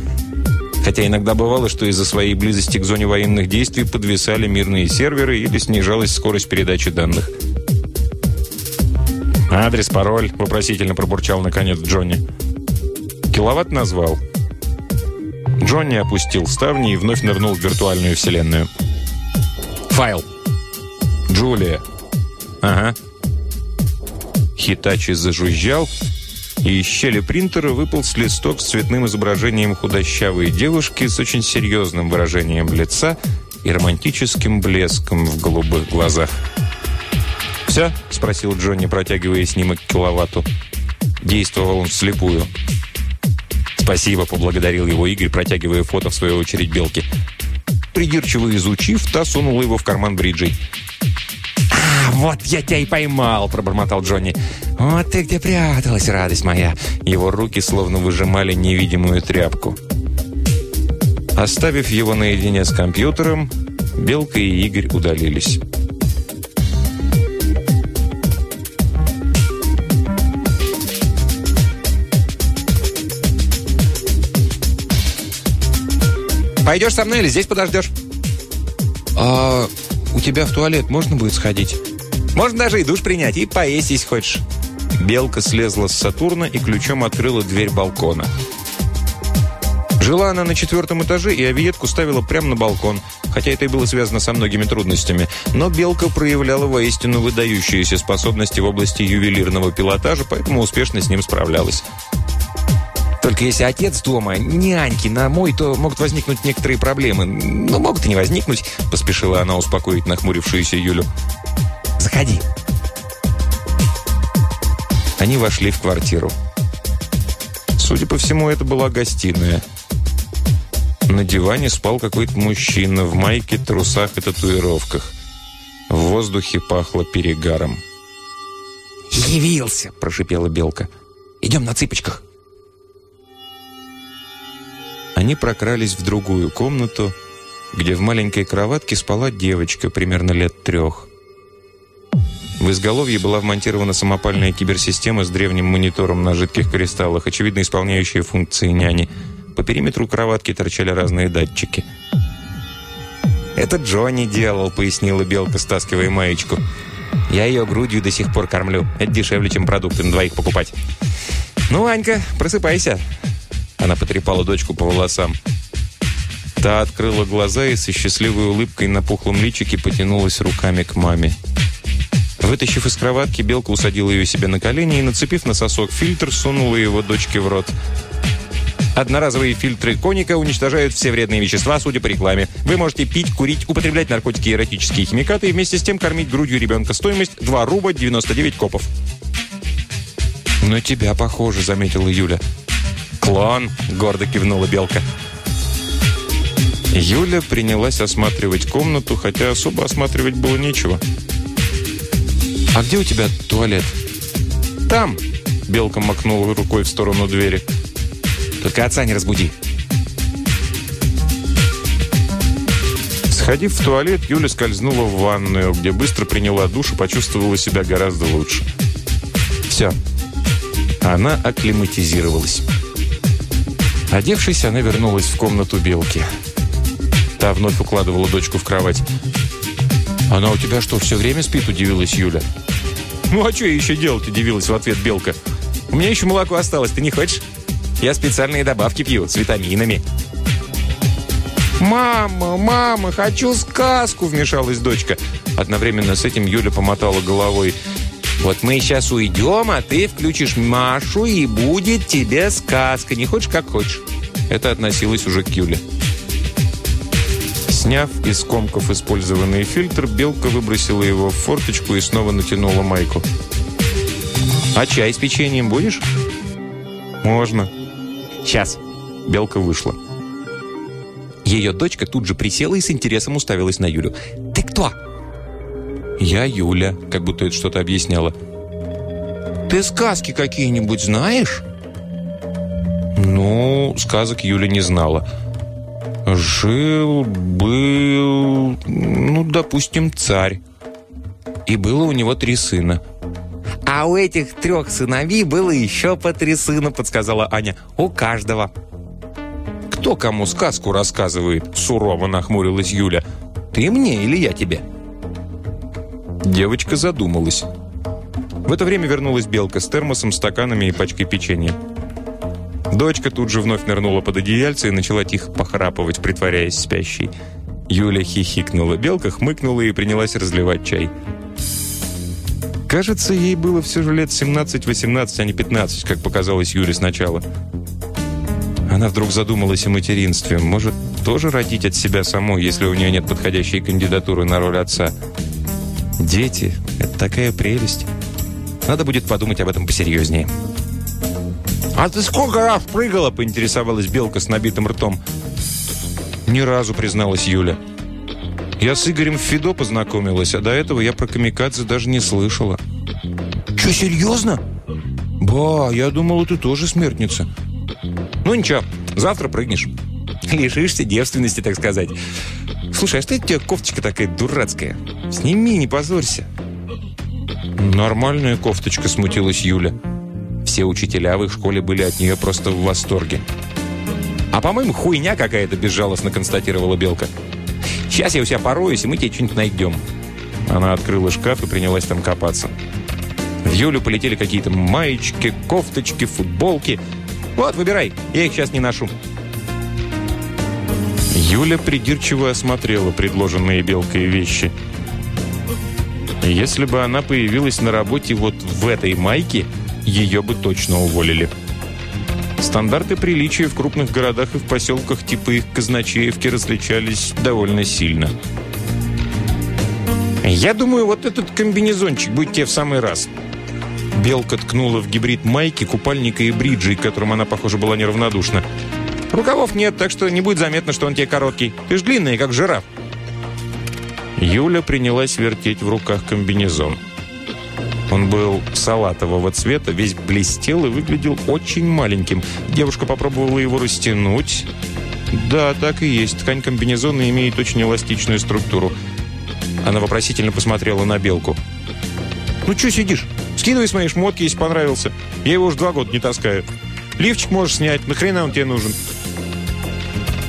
Хотя иногда бывало, что из-за своей близости к зоне военных действий подвисали мирные серверы или снижалась скорость передачи данных. «Адрес, пароль», — вопросительно пробурчал наконец Джонни. Киловатт назвал. Джонни опустил ставни и вновь нырнул в виртуальную вселенную. «Файл». «Джулия». «Ага». Хитачи зажужжал, и из щели принтера выполз листок с цветным изображением худощавой девушки с очень серьезным выражением лица и романтическим блеском в голубых глазах. «Все?» – спросил Джонни, протягивая снимок к киловатту. Действовал он вслепую. «Спасибо», – поблагодарил его Игорь, протягивая фото в свою очередь Белки. Придирчиво изучив, та сунула его в карман бриджей. «А, вот я тебя и поймал!» – пробормотал Джонни. «Вот ты где пряталась, радость моя!» Его руки словно выжимали невидимую тряпку. Оставив его наедине с компьютером, Белка и Игорь удалились. Пойдешь со мной или здесь подождешь?» «А у тебя в туалет можно будет сходить?» «Можно даже и душ принять, и поесть, если хочешь». Белка слезла с Сатурна и ключом открыла дверь балкона. Жила она на четвертом этаже, и авиетку ставила прямо на балкон, хотя это и было связано со многими трудностями. Но Белка проявляла воистину выдающиеся способности в области ювелирного пилотажа, поэтому успешно с ним справлялась. Только если отец дома, няньки на мой, то могут возникнуть некоторые проблемы. Ну, могут и не возникнуть, поспешила она успокоить нахмурившуюся Юлю. Заходи. Они вошли в квартиру. Судя по всему, это была гостиная. На диване спал какой-то мужчина в майке, трусах и татуировках. В воздухе пахло перегаром. «Явился!» – прошипела Белка. «Идем на цыпочках!» Они прокрались в другую комнату, где в маленькой кроватке спала девочка примерно лет трех. В изголовье была вмонтирована самопальная киберсистема с древним монитором на жидких кристаллах, очевидно исполняющая функции няни – По периметру кроватки торчали разные датчики. «Это Джонни делал», — пояснила Белка, стаскивая маечку. «Я ее грудью до сих пор кормлю. Это дешевле, чем продукты на двоих покупать». «Ну, Анька, просыпайся». Она потрепала дочку по волосам. Та открыла глаза и со счастливой улыбкой на пухлом личике потянулась руками к маме. Вытащив из кроватки, Белка усадила ее себе на колени и, нацепив на сосок фильтр, сунула его дочке в рот. Одноразовые фильтры коника уничтожают все вредные вещества, судя по рекламе. Вы можете пить, курить, употреблять наркотики и эротические химикаты и вместе с тем кормить грудью ребенка. Стоимость 2 рубля 99 копов. «На тебя похоже», — заметила Юля. «Клон», — гордо кивнула Белка. Юля принялась осматривать комнату, хотя особо осматривать было нечего. «А где у тебя туалет?» «Там!» – Белка макнула рукой в сторону двери. «Только отца не разбуди!» Сходив в туалет, Юля скользнула в ванную, где быстро приняла душ и почувствовала себя гораздо лучше. Все. Она акклиматизировалась. Одевшись, она вернулась в комнату Белки. Та вновь укладывала дочку в кровать. «Она у тебя что, все время спит?» – удивилась Юля. «Ну а что еще делать?» – удивилась в ответ Белка. «У меня еще молоко осталось, ты не хочешь? Я специальные добавки пью с витаминами». «Мама, мама, хочу сказку!» – вмешалась дочка. Одновременно с этим Юля помотала головой. «Вот мы сейчас уйдем, а ты включишь Машу, и будет тебе сказка. Не хочешь, как хочешь». Это относилось уже к Юле. Сняв из комков использованный фильтр, Белка выбросила его в форточку и снова натянула майку. «А чай с печеньем будешь?» «Можно». «Сейчас». Белка вышла. Ее дочка тут же присела и с интересом уставилась на Юлю. «Ты кто?» «Я Юля», как будто это что-то объясняла. «Ты сказки какие-нибудь знаешь?» Ну, сказок Юля не знала. Жил, был, ну, допустим, царь. И было у него три сына. «А у этих трех сыновей было еще по три сына», подсказала Аня. «У каждого». «Кто кому сказку рассказывает?» Сурово нахмурилась Юля. «Ты мне или я тебе?» Девочка задумалась. В это время вернулась Белка с термосом, стаканами и пачкой печенья. Дочка тут же вновь нырнула под одеяльце и начала тихо похрапывать, притворяясь спящей. Юля хихикнула. Белка хмыкнула и принялась разливать чай. Кажется, ей было все же лет 17-18, а не 15, как показалось Юле сначала. Она вдруг задумалась о материнстве. Может, тоже родить от себя самой, если у нее нет подходящей кандидатуры на роль отца? Дети – это такая прелесть. Надо будет подумать об этом посерьезнее. «А ты сколько раз прыгала?» – поинтересовалась Белка с набитым ртом. «Ни разу», – призналась Юля. «Я с Игорем в Фидо познакомилась, а до этого я про камикадзе даже не слышала». «Что, серьезно?» «Ба, я думала, ты тоже смертница». «Ну ничего, завтра прыгнешь. Лишишься девственности, так сказать. Слушай, а что это у тебя кофточка такая дурацкая? Сними, не позорься». «Нормальная кофточка», – смутилась Юля. Все учителя в их школе были от нее просто в восторге. «А, по-моему, хуйня какая-то», – безжалостно констатировала Белка. «Сейчас я у себя пороюсь, и мы тебе что-нибудь найдем». Она открыла шкаф и принялась там копаться. В Юлю полетели какие-то маечки, кофточки, футболки. «Вот, выбирай, я их сейчас не ношу». Юля придирчиво осмотрела предложенные Белкой вещи. Если бы она появилась на работе вот в этой майке – ее бы точно уволили. Стандарты приличия в крупных городах и в поселках типа их казначеевки различались довольно сильно. «Я думаю, вот этот комбинезончик будет тебе в самый раз». Белка ткнула в гибрид майки, купальника и бриджей, к которым она, похоже, была неравнодушна. «Рукавов нет, так что не будет заметно, что он тебе короткий. Ты ж длинный, как жираф». Юля принялась вертеть в руках комбинезон. Он был салатового цвета, весь блестел и выглядел очень маленьким. Девушка попробовала его растянуть. Да, так и есть. Ткань комбинезона имеет очень эластичную структуру. Она вопросительно посмотрела на белку. «Ну что сидишь? Скидывай с моей шмотки, если понравился. Я его уже два года не таскаю. Лифчик можешь снять. Нахрена он тебе нужен?»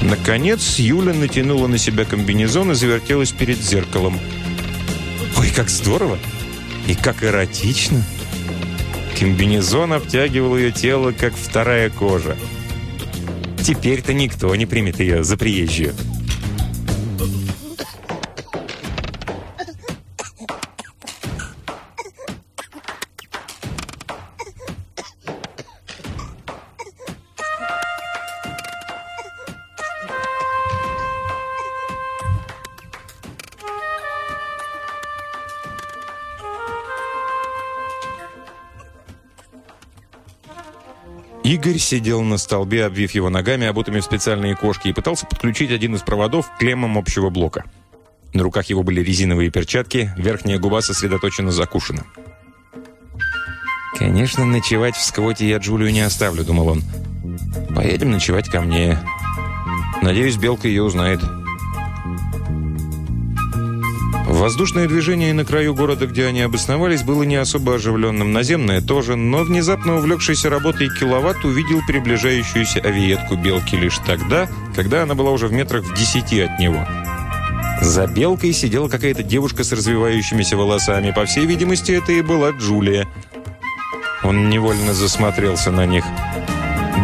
Наконец, Юля натянула на себя комбинезон и завертелась перед зеркалом. «Ой, как здорово! И как эротично!» Комбинезон обтягивал ее тело, как вторая кожа. Теперь-то никто не примет ее за приезжую. Игорь сидел на столбе, обвив его ногами, обутыми в специальные кошки, и пытался подключить один из проводов к клеммам общего блока. На руках его были резиновые перчатки, верхняя губа сосредоточенно закушена. «Конечно, ночевать в сквоте я Джулию не оставлю», — думал он. «Поедем ночевать ко мне. Надеюсь, Белка ее узнает». Воздушное движение на краю города, где они обосновались, было не особо оживленным. Наземное тоже, но внезапно увлекшийся работой киловатт увидел приближающуюся авиетку белки лишь тогда, когда она была уже в метрах в десяти от него. За белкой сидела какая-то девушка с развивающимися волосами. По всей видимости, это и была Джулия. Он невольно засмотрелся на них.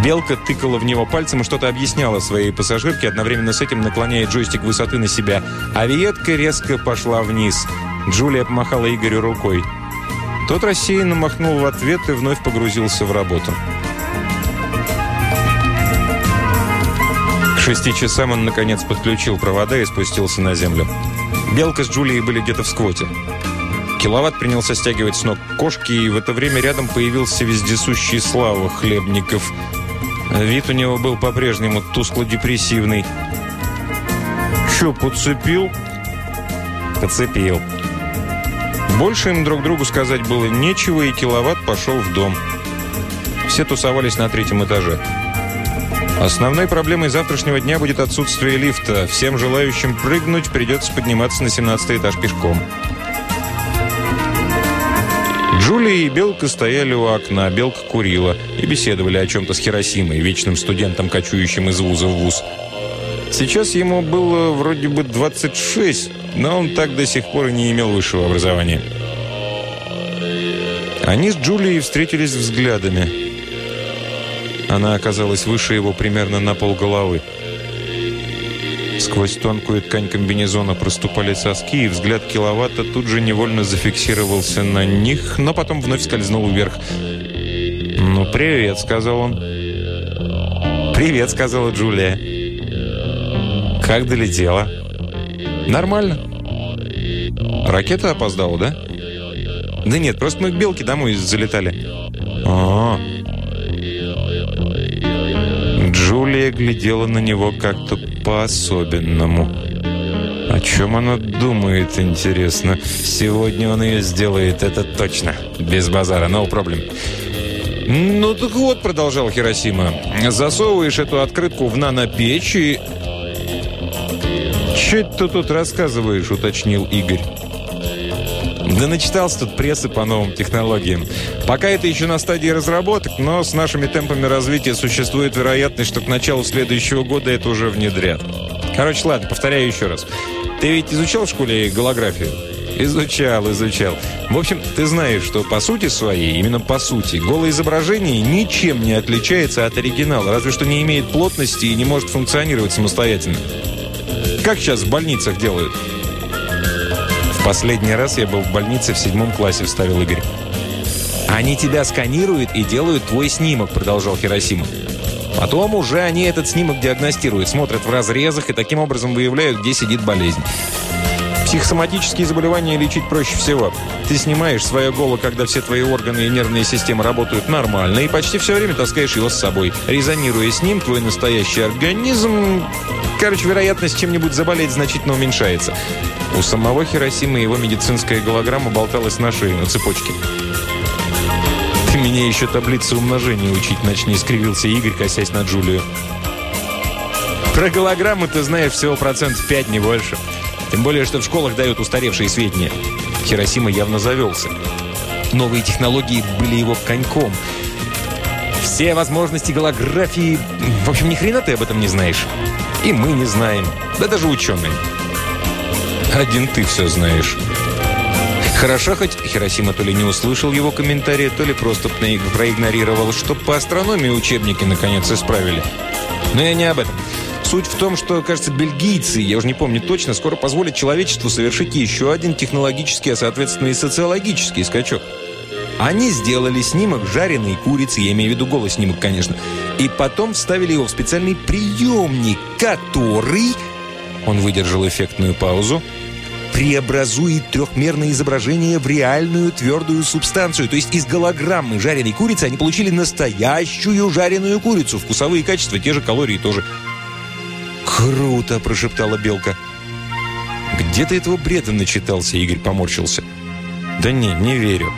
Белка тыкала в него пальцем и что-то объясняла своей пассажирке, одновременно с этим наклоняя джойстик высоты на себя. А ветка резко пошла вниз. Джулия помахала Игорю рукой. Тот рассеянно махнул в ответ и вновь погрузился в работу. К шести часам он, наконец, подключил провода и спустился на землю. Белка с Джулией были где-то в сквоте. Киловатт принялся стягивать с ног кошки, и в это время рядом появился вездесущий Слава Хлебников – Вид у него был по-прежнему тускло-депрессивный. «Чё, подцепил?» «Подцепил». Больше им друг другу сказать было нечего, и киловатт пошел в дом. Все тусовались на третьем этаже. Основной проблемой завтрашнего дня будет отсутствие лифта. Всем желающим прыгнуть придется подниматься на 17 этаж пешком. Джулия и Белка стояли у окна, Белка курила и беседовали о чем-то с Хиросимой, вечным студентом, кочующим из вуза в вуз. Сейчас ему было вроде бы 26, но он так до сих пор и не имел высшего образования. Они с Джулией встретились взглядами. Она оказалась выше его примерно на полголовы. Сквозь тонкую ткань комбинезона проступали соски, и взгляд киловатта тут же невольно зафиксировался на них, но потом вновь скользнул вверх. «Ну, привет», — сказал он. «Привет», — сказала Джулия. «Как долетела?» «Нормально». «Ракета опоздала, да?» «Да нет, просто мы к Белке домой залетали». «А, -а, -а. Джулия глядела на него как-то по-особенному. О чем она думает, интересно? Сегодня он ее сделает, это точно. Без базара, no problem. «Ну так вот», — продолжал Хиросима, «засовываешь эту открытку в нанопечь и...» «Че ты тут рассказываешь?» — уточнил Игорь. Да начитался тут прессы по новым технологиям. Пока это еще на стадии разработок, но с нашими темпами развития существует вероятность, что к началу следующего года это уже внедрят. Короче, ладно, повторяю еще раз. Ты ведь изучал в школе голографию? Изучал, изучал. В общем, ты знаешь, что по сути своей, именно по сути, голое изображение ничем не отличается от оригинала, разве что не имеет плотности и не может функционировать самостоятельно. Как сейчас в больницах делают? «Последний раз я был в больнице в седьмом классе», – вставил Игорь. «Они тебя сканируют и делают твой снимок», – продолжал Хиросима. Потом уже они этот снимок диагностируют, смотрят в разрезах и таким образом выявляют, где сидит болезнь. Психосоматические заболевания лечить проще всего. Ты снимаешь свое голо, когда все твои органы и нервные системы работают нормально, и почти все время таскаешь его с собой. Резонируя с ним, твой настоящий организм... Короче, вероятность чем-нибудь заболеть значительно уменьшается. У самого Хиросимы его медицинская голограмма болталась на шее, на цепочке. «Ты меня еще таблицы умножения учить начни», — скривился Игорь, косясь на Джулию. «Про голограммы ты знаешь всего процентов пять, не больше. Тем более, что в школах дают устаревшие сведения». Хиросима явно завелся. Новые технологии были его коньком. Все возможности голографии... В общем, ни хрена ты об этом не знаешь. И мы не знаем. Да даже ученые. Один ты все знаешь. Хорошо, хоть Хиросима то ли не услышал его комментария, то ли просто проигнорировал, что по астрономии учебники наконец исправили. Но я не об этом. Суть в том, что, кажется, бельгийцы, я уже не помню точно, скоро позволят человечеству совершить еще один технологический, а соответственно и социологический скачок. Они сделали снимок жареной курицы, я имею в виду голый снимок, конечно, и потом вставили его в специальный приемник, который... Он выдержал эффектную паузу преобразует трехмерное изображение в реальную твердую субстанцию. То есть из голограммы жареной курицы они получили настоящую жареную курицу. Вкусовые качества, те же калории тоже. «Круто!» – прошептала Белка. «Где ты этого бреда начитался?» – Игорь поморщился. «Да не, не верю».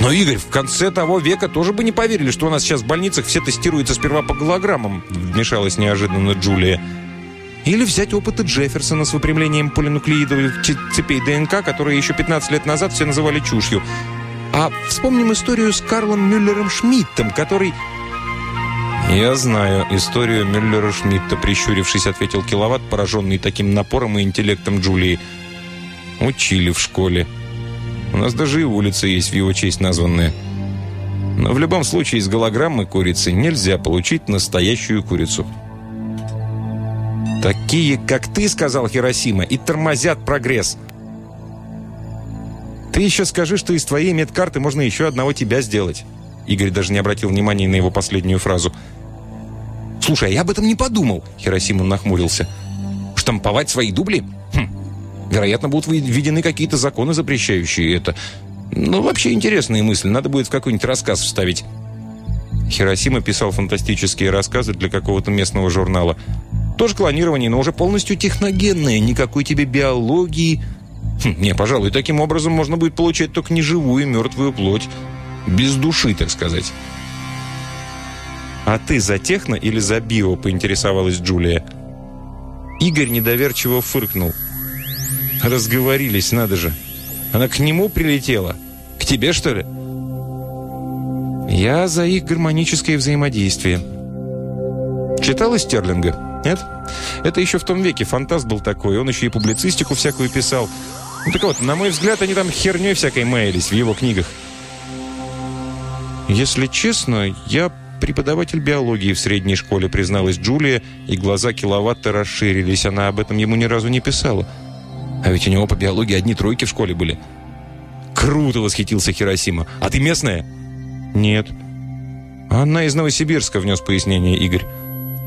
«Но, Игорь, в конце того века тоже бы не поверили, что у нас сейчас в больницах все тестируются сперва по голограммам», – вмешалась неожиданно Джулия. Или взять опыты Джефферсона с выпрямлением полинуклеидовых цепей ДНК, которые еще 15 лет назад все называли чушью. А вспомним историю с Карлом Мюллером Шмидтом, который... «Я знаю историю Мюллера Шмидта», — прищурившись, ответил Киловатт, пораженный таким напором и интеллектом Джулии. «Учили в школе. У нас даже и улица есть в его честь названная. Но в любом случае из голограммы курицы нельзя получить настоящую курицу». «Такие, как ты, — сказал Хиросима, — и тормозят прогресс». «Ты еще скажи, что из твоей медкарты можно еще одного тебя сделать». Игорь даже не обратил внимания на его последнюю фразу. «Слушай, а я об этом не подумал», — Хиросима нахмурился. «Штамповать свои дубли? Хм. Вероятно, будут введены какие-то законы, запрещающие это. Ну, вообще интересная мысль. Надо будет в какой-нибудь рассказ вставить». Хиросима писал фантастические рассказы для какого-то местного журнала. Тоже клонирование, но уже полностью техногенное. Никакой тебе биологии. Хм, не, пожалуй, таким образом можно будет получать только неживую мертвую плоть. Без души, так сказать. «А ты за техно или за био?» – поинтересовалась Джулия. Игорь недоверчиво фыркнул. «Разговорились, надо же. Она к нему прилетела. К тебе, что ли?» «Я за их гармоническое взаимодействие». «Читала Стерлинга?» Нет? Это еще в том веке фантаст был такой. Он еще и публицистику всякую писал. Ну так вот, на мой взгляд, они там херней всякой маялись в его книгах. Если честно, я преподаватель биологии в средней школе, призналась Джулия, и глаза киловатта расширились. Она об этом ему ни разу не писала. А ведь у него по биологии одни тройки в школе были. Круто восхитился Хиросима. А ты местная? Нет. Она из Новосибирска, внес пояснение Игорь.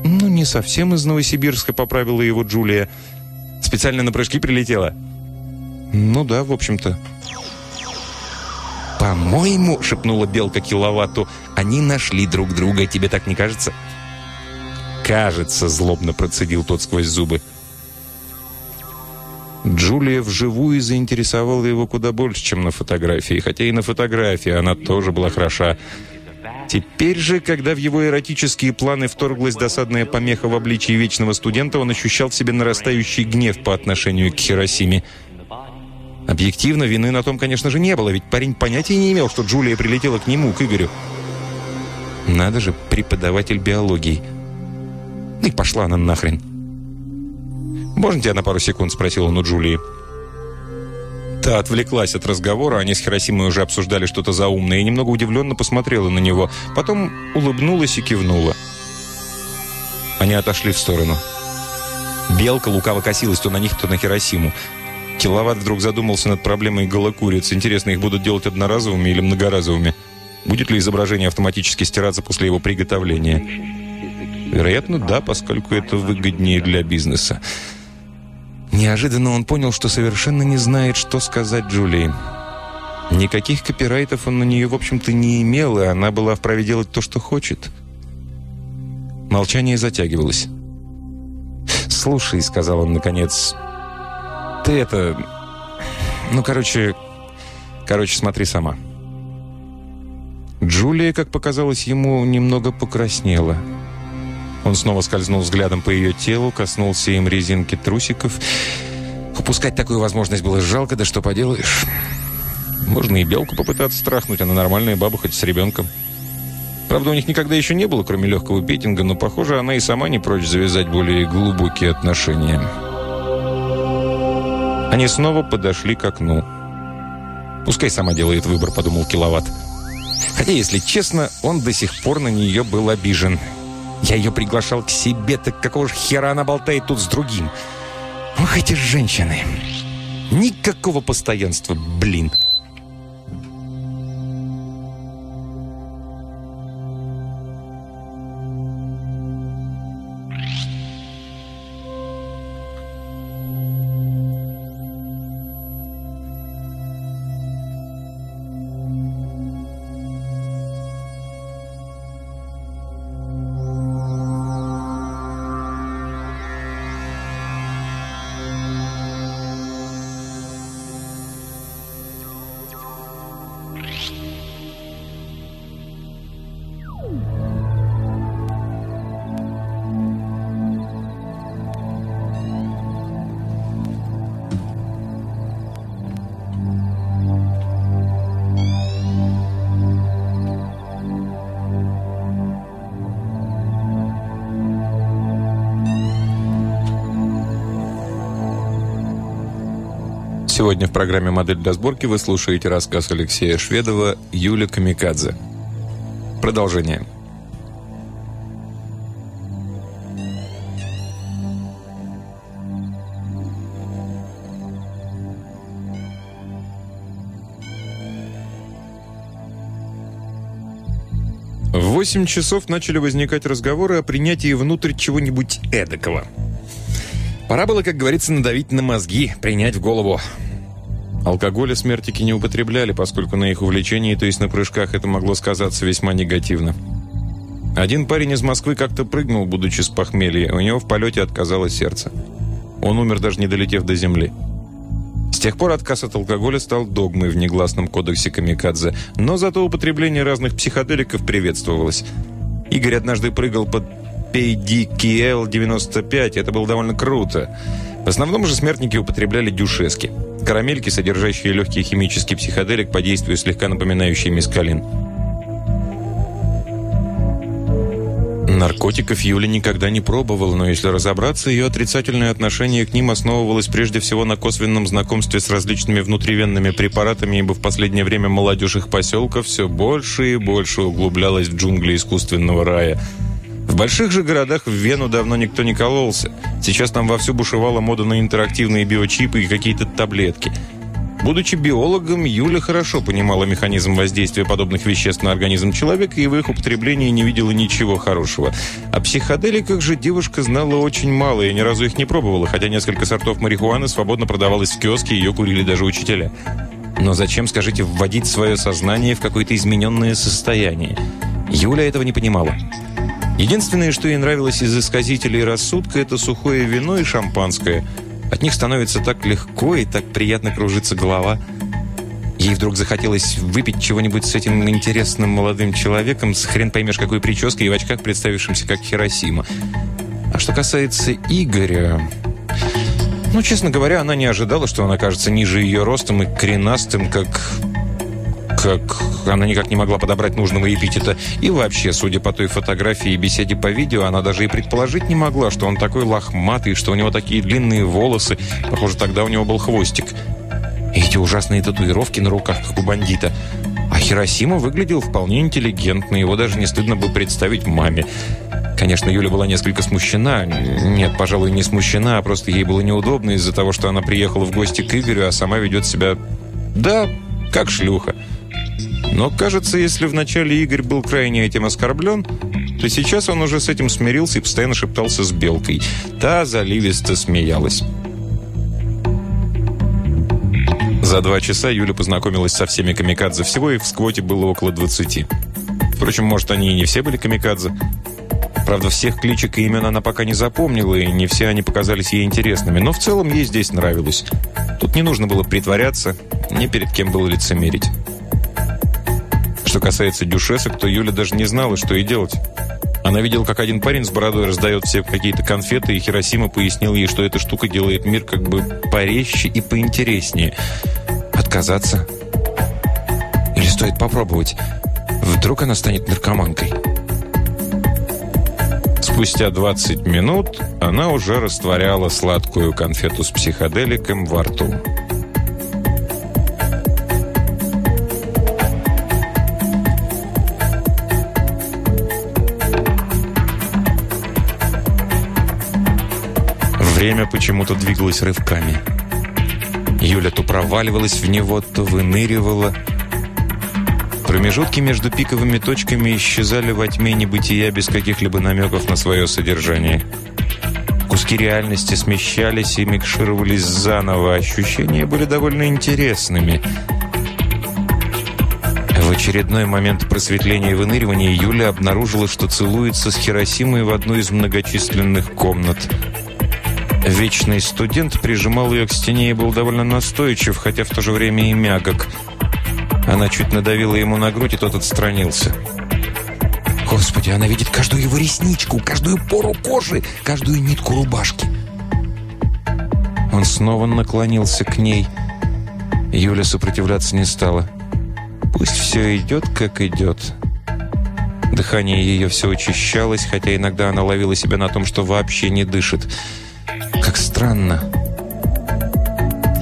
«Ну, не совсем из Новосибирска», — поправила его Джулия. «Специально на прыжки прилетела?» «Ну да, в общем-то». «По-моему», — шепнула Белка киловатту, — «они нашли друг друга, тебе так не кажется?» «Кажется», — злобно процедил тот сквозь зубы. Джулия вживую заинтересовала его куда больше, чем на фотографии, хотя и на фотографии она тоже была хороша. Теперь же, когда в его эротические планы вторглась досадная помеха в обличии вечного студента, он ощущал в себе нарастающий гнев по отношению к Хиросиме. Объективно, вины на том, конечно же, не было, ведь парень понятия не имел, что Джулия прилетела к нему, к Игорю. Надо же, преподаватель биологии. И пошла она нахрен. «Можно тебя на пару секунд?» – спросил он у Джулии. Та отвлеклась от разговора, они с Хиросимой уже обсуждали что-то заумное, и немного удивленно посмотрела на него. Потом улыбнулась и кивнула. Они отошли в сторону. Белка лукаво косилась то на них, то на Хиросиму. Киловатт вдруг задумался над проблемой голокуриц. Интересно, их будут делать одноразовыми или многоразовыми? Будет ли изображение автоматически стираться после его приготовления? Вероятно, да, поскольку это выгоднее для бизнеса. Неожиданно он понял, что совершенно не знает, что сказать Джулии. Никаких копирайтов он на нее, в общем-то, не имел, и она была вправе делать то, что хочет. Молчание затягивалось. «Слушай», — сказал он наконец, — «ты это... Ну, короче... Короче, смотри сама». Джулия, как показалось ему, немного покраснела. Он снова скользнул взглядом по ее телу, коснулся им резинки трусиков. Упускать такую возможность было жалко, да что поделаешь. Можно и белку попытаться страхнуть, она нормальная баба, хоть с ребенком. Правда, у них никогда еще не было, кроме легкого петинга, но, похоже, она и сама не прочь завязать более глубокие отношения. Они снова подошли к окну. «Пускай сама делает выбор», — подумал Киловатт. Хотя, если честно, он до сих пор на нее был обижен. Я ее приглашал к себе, так какого же хера она болтает тут с другим? Ох, эти женщины! Никакого постоянства, блин!» Сегодня в программе «Модель для сборки» вы слушаете рассказ Алексея Шведова «Юля Камикадзе». Продолжение. В восемь часов начали возникать разговоры о принятии внутрь чего-нибудь эдакого. Пора было, как говорится, надавить на мозги, принять в голову. Алкоголя смертики не употребляли, поскольку на их увлечении, то есть на прыжках, это могло сказаться весьма негативно. Один парень из Москвы как-то прыгнул, будучи с похмелья. У него в полете отказало сердце. Он умер, даже не долетев до земли. С тех пор отказ от алкоголя стал догмой в негласном кодексе Камикадзе, но зато употребление разных психоделиков приветствовалось. Игорь однажды прыгал под PDKL-95, это было довольно круто. В основном же смертники употребляли дюшески. Карамельки, содержащие легкий химический психоделик по действию слегка напоминающий мискалин. Наркотиков Юля никогда не пробовала, но если разобраться, ее отрицательное отношение к ним основывалось прежде всего на косвенном знакомстве с различными внутривенными препаратами, ибо в последнее время молодежь их поселка все больше и больше углублялась в джунгли искусственного рая – в больших же городах в Вену давно никто не кололся. Сейчас там вовсю бушевала мода на интерактивные биочипы и какие-то таблетки. Будучи биологом, Юля хорошо понимала механизм воздействия подобных веществ на организм человека и в их употреблении не видела ничего хорошего. О психоделиках же девушка знала очень мало и ни разу их не пробовала, хотя несколько сортов марихуаны свободно продавалось в киоске, ее курили даже учителя. Но зачем, скажите, вводить свое сознание в какое-то измененное состояние? Юля этого не понимала. Единственное, что ей нравилось из исказителей рассудка, это сухое вино и шампанское. От них становится так легко и так приятно кружится голова. Ей вдруг захотелось выпить чего-нибудь с этим интересным молодым человеком, с хрен поймешь какой прической и в очках, представившимся как Хиросима. А что касается Игоря... Ну, честно говоря, она не ожидала, что он окажется ниже ее ростом и коренастым, как как она никак не могла подобрать нужного эпитета. И вообще, судя по той фотографии и беседе по видео, она даже и предположить не могла, что он такой лохматый, что у него такие длинные волосы. Похоже, тогда у него был хвостик. И эти ужасные татуировки на руках, как у бандита. А Хиросима выглядел вполне интеллигентно, его даже не стыдно бы представить маме. Конечно, Юля была несколько смущена. Нет, пожалуй, не смущена, а просто ей было неудобно из-за того, что она приехала в гости к Игорю, а сама ведет себя... Да, как шлюха. Но, кажется, если вначале Игорь был крайне этим оскорблен, то сейчас он уже с этим смирился и постоянно шептался с Белкой. Та заливисто смеялась. За два часа Юля познакомилась со всеми камикадзе. Всего их в сквоте было около 20. Впрочем, может, они и не все были камикадзе. Правда, всех кличек и имен она пока не запомнила, и не все они показались ей интересными. Но в целом ей здесь нравилось. Тут не нужно было притворяться, ни перед кем было лицемерить. Что касается дюшесок, то Юля даже не знала, что ей делать. Она видела, как один парень с бородой раздает все какие-то конфеты, и Хиросима пояснил ей, что эта штука делает мир как бы порезче и поинтереснее. Отказаться? Или стоит попробовать? Вдруг она станет наркоманкой. Спустя 20 минут она уже растворяла сладкую конфету с психоделиком во рту. Время почему-то двигалось рывками. Юля то проваливалась в него, то выныривала – Промежутки между пиковыми точками исчезали во тьме небытия без каких-либо намеков на свое содержание. Куски реальности смещались и микшировались заново. Ощущения были довольно интересными. В очередной момент просветления и выныривания Юля обнаружила, что целуется с Хиросимой в одну из многочисленных комнат. Вечный студент прижимал ее к стене и был довольно настойчив, хотя в то же время и мягок – она чуть надавила ему на грудь, и тот отстранился. Господи, она видит каждую его ресничку, каждую пору кожи, каждую нитку рубашки. Он снова наклонился к ней. Юля сопротивляться не стала. Пусть все идет, как идет. Дыхание ее все учащалось, хотя иногда она ловила себя на том, что вообще не дышит. Как странно.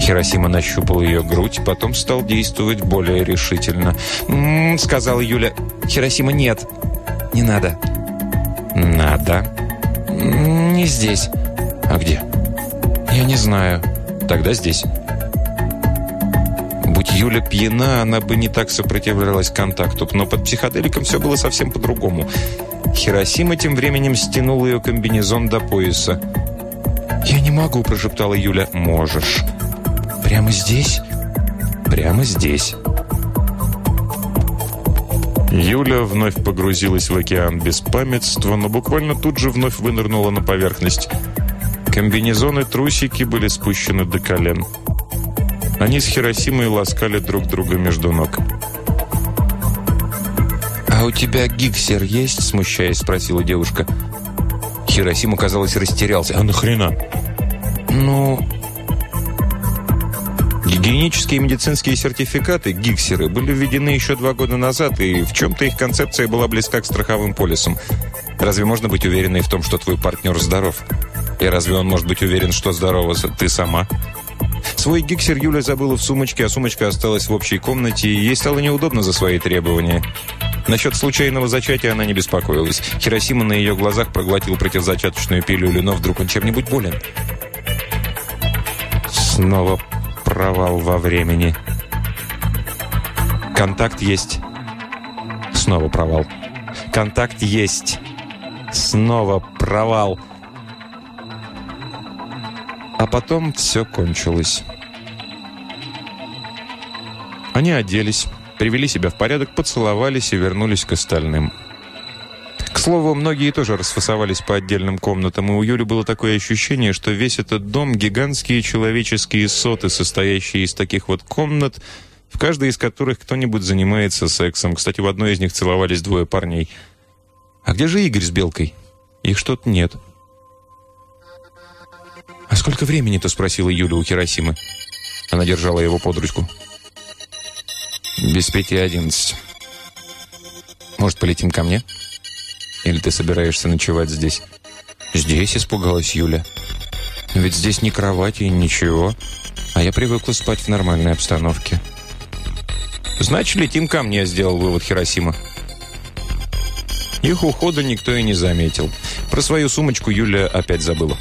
Хиросима нащупал ее грудь, потом стал действовать более решительно. «М -м, сказала Юля. «Хиросима, нет. Не надо». «Надо?» «Не здесь». «А где?» «Я не знаю». «Тогда здесь». Будь Юля пьяна, она бы не так сопротивлялась контакту, но под психоделиком все было совсем по-другому. Хиросима тем временем стянул ее комбинезон до пояса. «Я не могу», – прошептала Юля. «Можешь». Прямо здесь? Прямо здесь. Юля вновь погрузилась в океан беспамятства, но буквально тут же вновь вынырнула на поверхность. Комбинезоны трусики были спущены до колен. Они с Хиросимой ласкали друг друга между ног. «А у тебя гиксер есть?» – смущаясь, спросила девушка. Хиросима, казалось, растерялся. «А нахрена?» «Ну, Гигиенические и медицинские сертификаты, гиксеры, были введены еще два года назад, и в чем-то их концепция была близка к страховым полисам. Разве можно быть уверенной в том, что твой партнер здоров? И разве он может быть уверен, что здорова ты сама? Свой гиксер Юля забыла в сумочке, а сумочка осталась в общей комнате, и ей стало неудобно за свои требования. Насчет случайного зачатия она не беспокоилась. Хиросима на ее глазах проглотил противозачаточную пилюлю, но вдруг он чем-нибудь болен. Снова Провал во времени. Контакт есть. Снова провал. Контакт есть. Снова провал. А потом все кончилось. Они оделись, привели себя в порядок, поцеловались и вернулись к остальным. К слову, многие тоже расфасовались по отдельным комнатам, и у Юли было такое ощущение, что весь этот дом — гигантские человеческие соты, состоящие из таких вот комнат, в каждой из которых кто-нибудь занимается сексом. Кстати, в одной из них целовались двое парней. «А где же Игорь с Белкой? Их что-то нет». «А сколько времени-то?» — спросила Юля у Хиросимы. Она держала его под ручку. «Без пяти одиннадцать. Может, полетим ко мне?» Или ты собираешься ночевать здесь?» «Здесь?» – испугалась Юля. «Ведь здесь ни кровати, ничего. А я привыкла спать в нормальной обстановке». «Значит, летим ко мне», – сделал вывод Хиросима. Их ухода никто и не заметил. Про свою сумочку Юля опять забыла.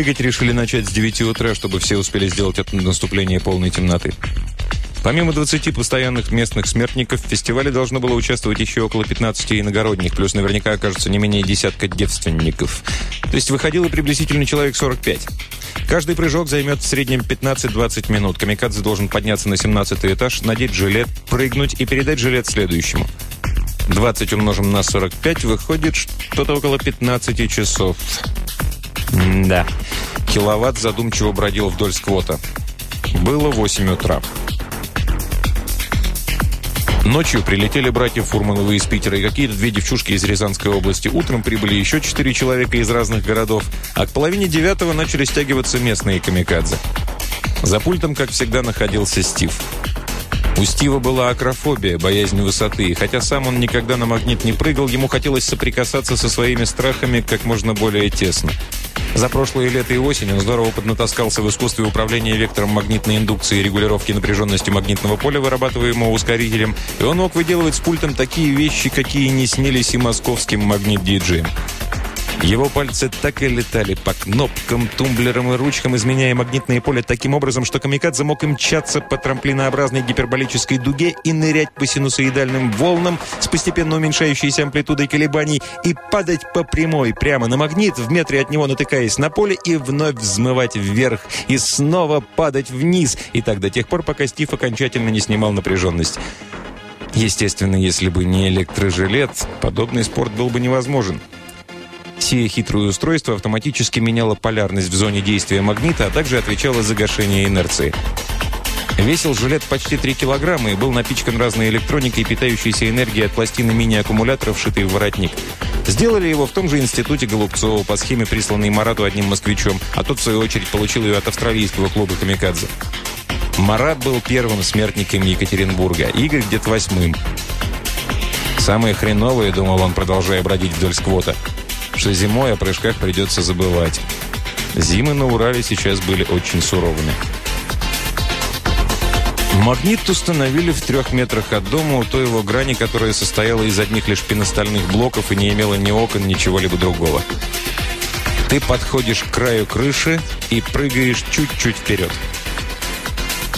Прыгать решили начать с 9 утра, чтобы все успели сделать это наступление полной темноты. Помимо 20 постоянных местных смертников, в фестивале должно было участвовать еще около 15 иногородних, плюс наверняка окажется не менее десятка девственников. То есть выходило приблизительно человек 45. Каждый прыжок займет в среднем 15-20 минут. Камикадзе должен подняться на 17 этаж, надеть жилет, прыгнуть и передать жилет следующему. 20 умножим на 45 выходит что-то около 15 часов. Да. Киловатт задумчиво бродил вдоль сквота. Было 8 утра. Ночью прилетели братья Фурмановы из Питера и какие-то две девчушки из Рязанской области. Утром прибыли еще четыре человека из разных городов, а к половине девятого начали стягиваться местные камикадзе. За пультом, как всегда, находился Стив. У Стива была акрофобия, боязнь высоты, и хотя сам он никогда на магнит не прыгал, ему хотелось соприкасаться со своими страхами как можно более тесно. За прошлое лето и осень он здорово поднатаскался в искусстве управления вектором магнитной индукции и регулировки напряженности магнитного поля, вырабатываемого ускорителем, и он мог выделывать с пультом такие вещи, какие не снились и московским магнит-диджеям. Его пальцы так и летали по кнопкам, тумблерам и ручкам, изменяя магнитное поле таким образом, что Камикадзе мог мчаться по трамплинообразной гиперболической дуге и нырять по синусоидальным волнам с постепенно уменьшающейся амплитудой колебаний и падать по прямой прямо на магнит, в метре от него натыкаясь на поле и вновь взмывать вверх и снова падать вниз, и так до тех пор, пока Стив окончательно не снимал напряженность. Естественно, если бы не электрожилет, подобный спорт был бы невозможен. Сие хитрое устройство автоматически меняло полярность в зоне действия магнита, а также отвечало за гашение инерции. Весил жилет почти 3 килограмма и был напичкан разной электроникой, питающейся энергией от пластины мини-аккумулятора, вшитой в воротник. Сделали его в том же институте Голубцова по схеме, присланной Марату одним москвичом, а тот, в свою очередь, получил ее от австралийского клуба «Камикадзе». Марат был первым смертником Екатеринбурга, Игорь где-то восьмым. «Самое хреновое», — думал он, продолжая бродить вдоль сквота, что зимой о прыжках придется забывать. Зимы на Урале сейчас были очень суровыми. Магнит установили в трех метрах от дома у той его грани, которая состояла из одних лишь пеностальных блоков и не имела ни окон, ни чего-либо другого. Ты подходишь к краю крыши и прыгаешь чуть-чуть вперед.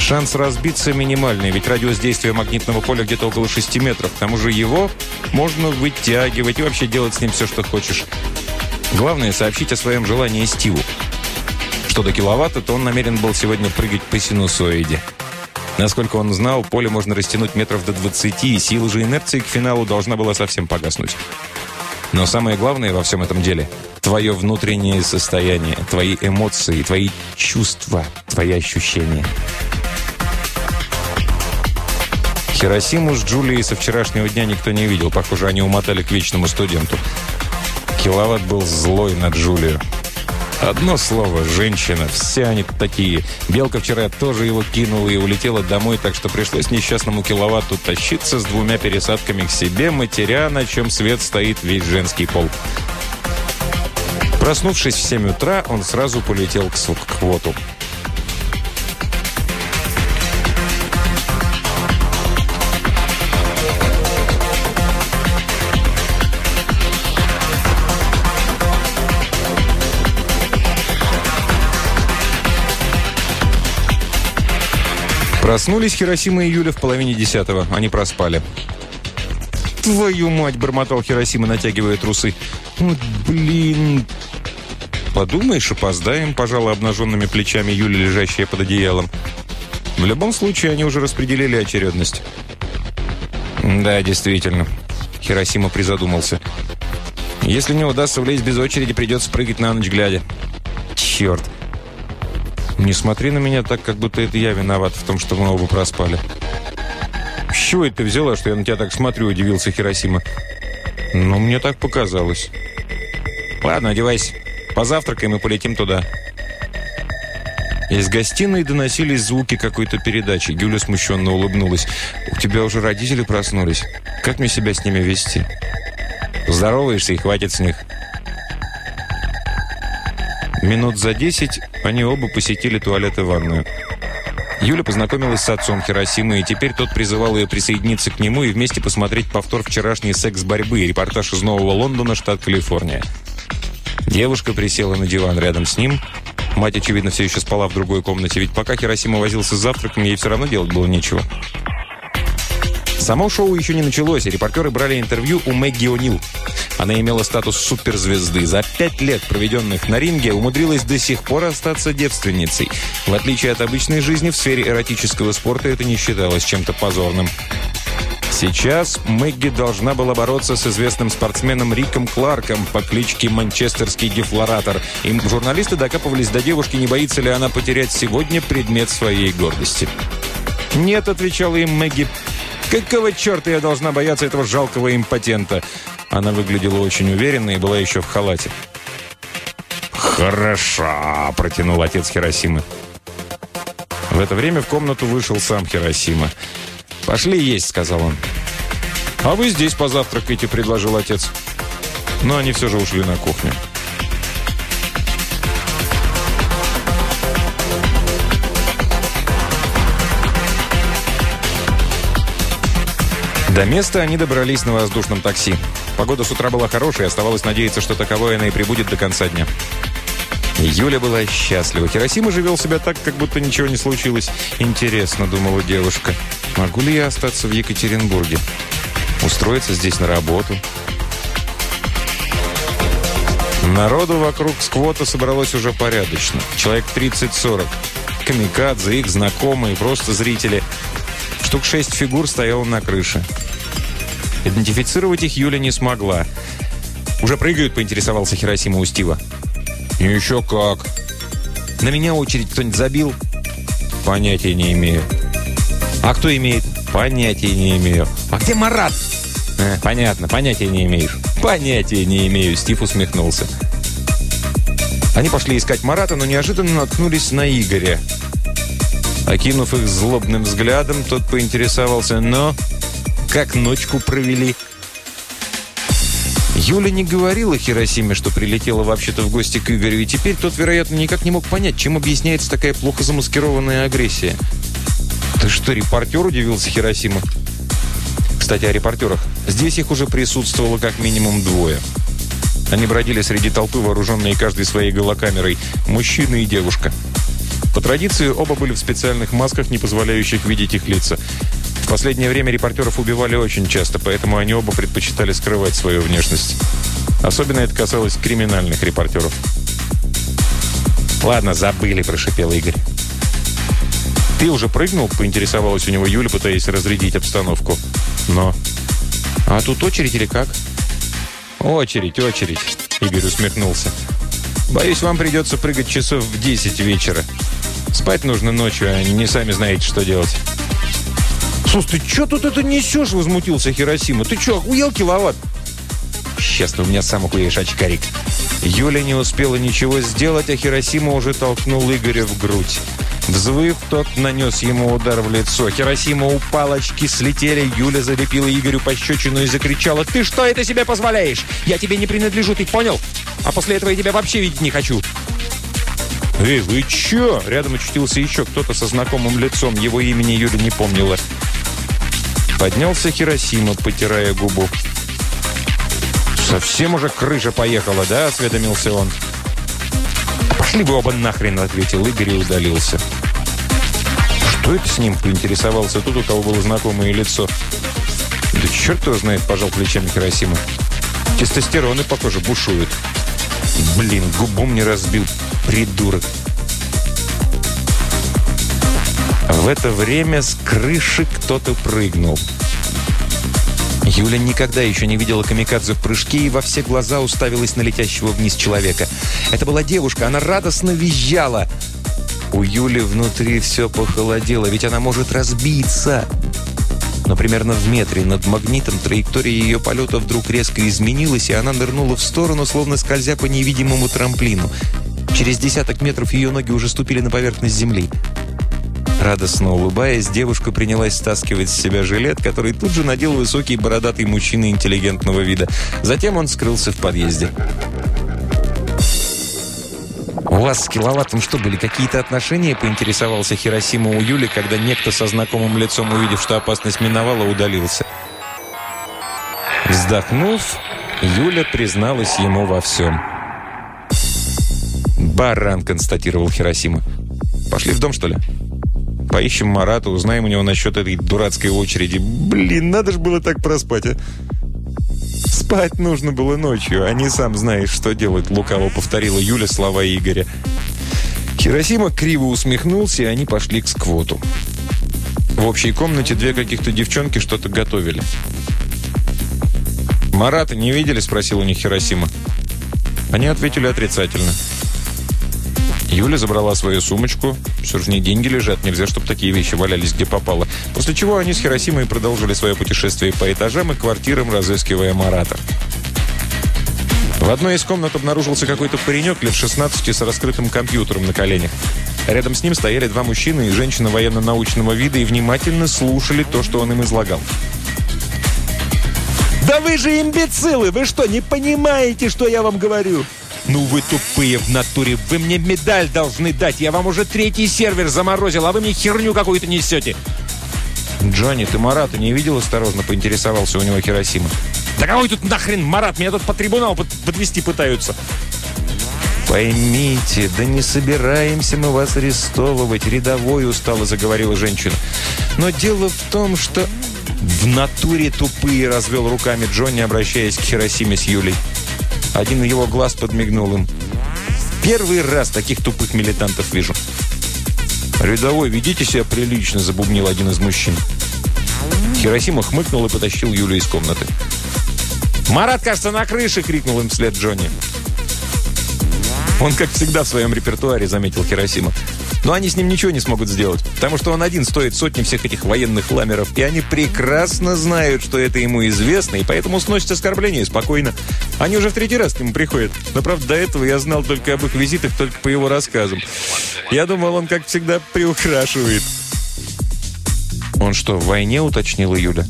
Шанс разбиться минимальный, ведь радиус действия магнитного поля где-то около 6 метров. К тому же его можно вытягивать и вообще делать с ним все, что хочешь. Главное – сообщить о своем желании Стиву. Что до киловатта, то он намерен был сегодня прыгать по синусоиде. Насколько он знал, поле можно растянуть метров до 20, и сила же инерции к финалу должна была совсем погаснуть. Но самое главное во всем этом деле – твое внутреннее состояние, твои эмоции, твои чувства, твои ощущения – Хиросиму с Джулией со вчерашнего дня никто не видел. Похоже, они умотали к вечному студенту. Киловатт был злой на Джулию. Одно слово – женщина. Все они такие. Белка вчера тоже его кинула и улетела домой, так что пришлось несчастному киловатту тащиться с двумя пересадками к себе, матеря, на чем свет стоит весь женский пол. Проснувшись в 7 утра, он сразу полетел к квоту. Проснулись Хиросима и Юля в половине десятого. Они проспали. «Твою мать!» – бормотал Хиросима, натягивая трусы. «Вот блин!» «Подумаешь, опоздаем», – пожала обнаженными плечами Юля, лежащая под одеялом. В любом случае, они уже распределили очередность. «Да, действительно». Хиросима призадумался. «Если не удастся влезть без очереди, придется прыгать на ночь глядя». «Черт!» «Не смотри на меня так, как будто это я виноват в том, что мы оба проспали». «С чего это ты взяла, что я на тебя так смотрю?» – удивился Хиросима. «Ну, мне так показалось». «Ладно, одевайся. Позавтракаем и полетим туда». Из гостиной доносились звуки какой-то передачи. Гюля смущенно улыбнулась. «У тебя уже родители проснулись. Как мне себя с ними вести?» «Здороваешься и хватит с них». Минут за десять они оба посетили туалет и ванную. Юля познакомилась с отцом Хиросимы, и теперь тот призывал ее присоединиться к нему и вместе посмотреть повтор вчерашней секс-борьбы, репортаж из Нового Лондона, штат Калифорния. Девушка присела на диван рядом с ним. Мать, очевидно, все еще спала в другой комнате, ведь пока Хиросима возился с завтраком, ей все равно делать было нечего. Само шоу еще не началось, и репортеры брали интервью у Мэгги О'Нил. Она имела статус суперзвезды. За пять лет, проведенных на ринге, умудрилась до сих пор остаться девственницей. В отличие от обычной жизни, в сфере эротического спорта это не считалось чем-то позорным. Сейчас Мэгги должна была бороться с известным спортсменом Риком Кларком по кличке Манчестерский дефлоратор. Им журналисты докапывались до девушки, не боится ли она потерять сегодня предмет своей гордости. «Нет», — отвечала им Мэгги, Какого черта я должна бояться этого жалкого импотента? Она выглядела очень уверенно и была еще в халате. «Хороша!» – протянул отец Хиросимы. В это время в комнату вышел сам Хиросима. «Пошли есть», – сказал он. «А вы здесь позавтракайте», – предложил отец. Но они все же ушли на кухню. До места они добрались на воздушном такси. Погода с утра была хорошая, оставалось надеяться, что таковой она и прибудет до конца дня. Юля была счастлива. Хиросима же вел себя так, как будто ничего не случилось. «Интересно», — думала девушка, — «могу ли я остаться в Екатеринбурге? Устроиться здесь на работу?» Народу вокруг сквота собралось уже порядочно. Человек 30-40. Камикадзе, их знакомые, просто зрители. Штук шесть фигур стояло на крыше. Идентифицировать их Юля не смогла. «Уже прыгают?» – поинтересовался Хиросима у Стива. «Еще как!» «На меня очередь кто-нибудь забил?» «Понятия не имею». «А кто имеет?» «Понятия не имею». «А где Марат?» э, «Понятно, понятия не имеешь». «Понятия не имею», – Стив усмехнулся. Они пошли искать Марата, но неожиданно наткнулись на Игоря. Окинув их злобным взглядом, тот поинтересовался, но как ночку провели. Юля не говорила Хиросиме, что прилетела вообще-то в гости к Игорю, и теперь тот, вероятно, никак не мог понять, чем объясняется такая плохо замаскированная агрессия. «Ты что, репортер?» – удивился Хиросима. Кстати, о репортерах. Здесь их уже присутствовало как минимум двое. Они бродили среди толпы, вооруженные каждой своей голокамерой. Мужчина и девушка. По традиции, оба были в специальных масках, не позволяющих видеть их лица. В последнее время репортеров убивали очень часто, поэтому они оба предпочитали скрывать свою внешность. Особенно это касалось криминальных репортеров. «Ладно, забыли», – прошипел Игорь. «Ты уже прыгнул?» – поинтересовалась у него Юля, пытаясь разрядить обстановку. «Но...» «А тут очередь или как?» «Очередь, очередь», – Игорь усмехнулся. «Боюсь, вам придется прыгать часов в 10 вечера. Спать нужно ночью, а не сами знаете, что делать». «Слушай, ты что тут это несешь?» – возмутился Хиросима. «Ты что, охуел киловатт?» «Сейчас у меня сам охуеешь, очкарик». Юля не успела ничего сделать, а Хиросима уже толкнул Игоря в грудь. Взвыв, тот нанес ему удар в лицо. Хиросима упал, очки слетели. Юля залепила Игорю пощечину и закричала. «Ты что это себе позволяешь? Я тебе не принадлежу, ты понял? А после этого я тебя вообще видеть не хочу». «Эй, вы чё?» Рядом очутился еще кто-то со знакомым лицом. Его имени Юля не помнила. Поднялся Хиросима, потирая губу. «Совсем уже крыша поехала, да?» – осведомился он. «Пошли вы оба нахрен!» – ответил Игорь и удалился. «Что это с ним?» – поинтересовался тут, у кого было знакомое лицо. «Да черт его знает!» – пожал плечами Хиросима. «Тестостероны, похоже, бушуют». «Блин, губу мне разбил, придурок!» В это время с крыши кто-то прыгнул. Юля никогда еще не видела камикадзе в прыжке и во все глаза уставилась на летящего вниз человека. Это была девушка, она радостно визжала. У Юли внутри все похолодело, ведь она может разбиться. Но примерно в метре над магнитом траектория ее полета вдруг резко изменилась, и она нырнула в сторону, словно скользя по невидимому трамплину. Через десяток метров ее ноги уже ступили на поверхность земли. Радостно улыбаясь, девушка принялась стаскивать с себя жилет, который тут же надел высокий бородатый мужчина интеллигентного вида. Затем он скрылся в подъезде. «У вас с Киловаттом что, были какие-то отношения?» – поинтересовался Хиросима у Юли, когда некто со знакомым лицом, увидев, что опасность миновала, удалился. Вздохнув, Юля призналась ему во всем. «Баран», – констатировал Хиросима. «Пошли в дом, что ли?» Поищем Марата, узнаем у него насчет этой дурацкой очереди. Блин, надо же было так проспать, а. Спать нужно было ночью, а не сам знаешь, что делать, лукаво повторила Юля слова Игоря. Хиросима криво усмехнулся, и они пошли к сквоту. В общей комнате две каких-то девчонки что-то готовили. «Марата не видели?» – спросил у них Хиросима. Они ответили отрицательно. Юля забрала свою сумочку. Все же не деньги лежат, нельзя, чтобы такие вещи валялись где попало. После чего они с Хиросимой продолжили свое путешествие по этажам и квартирам, разыскивая Марата. В одной из комнат обнаружился какой-то паренек лет 16 с раскрытым компьютером на коленях. Рядом с ним стояли два мужчины и женщина военно-научного вида и внимательно слушали то, что он им излагал. «Да вы же имбецилы! Вы что, не понимаете, что я вам говорю?» «Ну вы тупые в натуре! Вы мне медаль должны дать! Я вам уже третий сервер заморозил, а вы мне херню какую-то несете!» «Джонни, ты Марата не видел?» – осторожно поинтересовался у него Хиросима. «Да какой тут нахрен Марат? Меня тут по трибуналу подвести пытаются!» «Поймите, да не собираемся мы вас арестовывать, рядовой устало заговорила женщина. Но дело в том, что...» «В натуре тупые!» – развел руками Джонни, обращаясь к Хиросиме с Юлей. Один его глаз подмигнул им. «Первый раз таких тупых милитантов вижу». «Рядовой, ведите себя прилично», – забубнил один из мужчин. Хиросима хмыкнул и потащил Юлю из комнаты. «Марат, кажется, на крыше!» – крикнул им вслед Джонни. «Он, как всегда, в своем репертуаре», – заметил Хиросима. Но они с ним ничего не смогут сделать, потому что он один стоит сотни всех этих военных ламеров, и они прекрасно знают, что это ему известно, и поэтому сносят оскорбления спокойно. Они уже в третий раз к нему приходят. Но, правда, до этого я знал только об их визитах, только по его рассказам. Я думал, он, как всегда, приукрашивает. «Он что, в войне?» – уточнила Юля.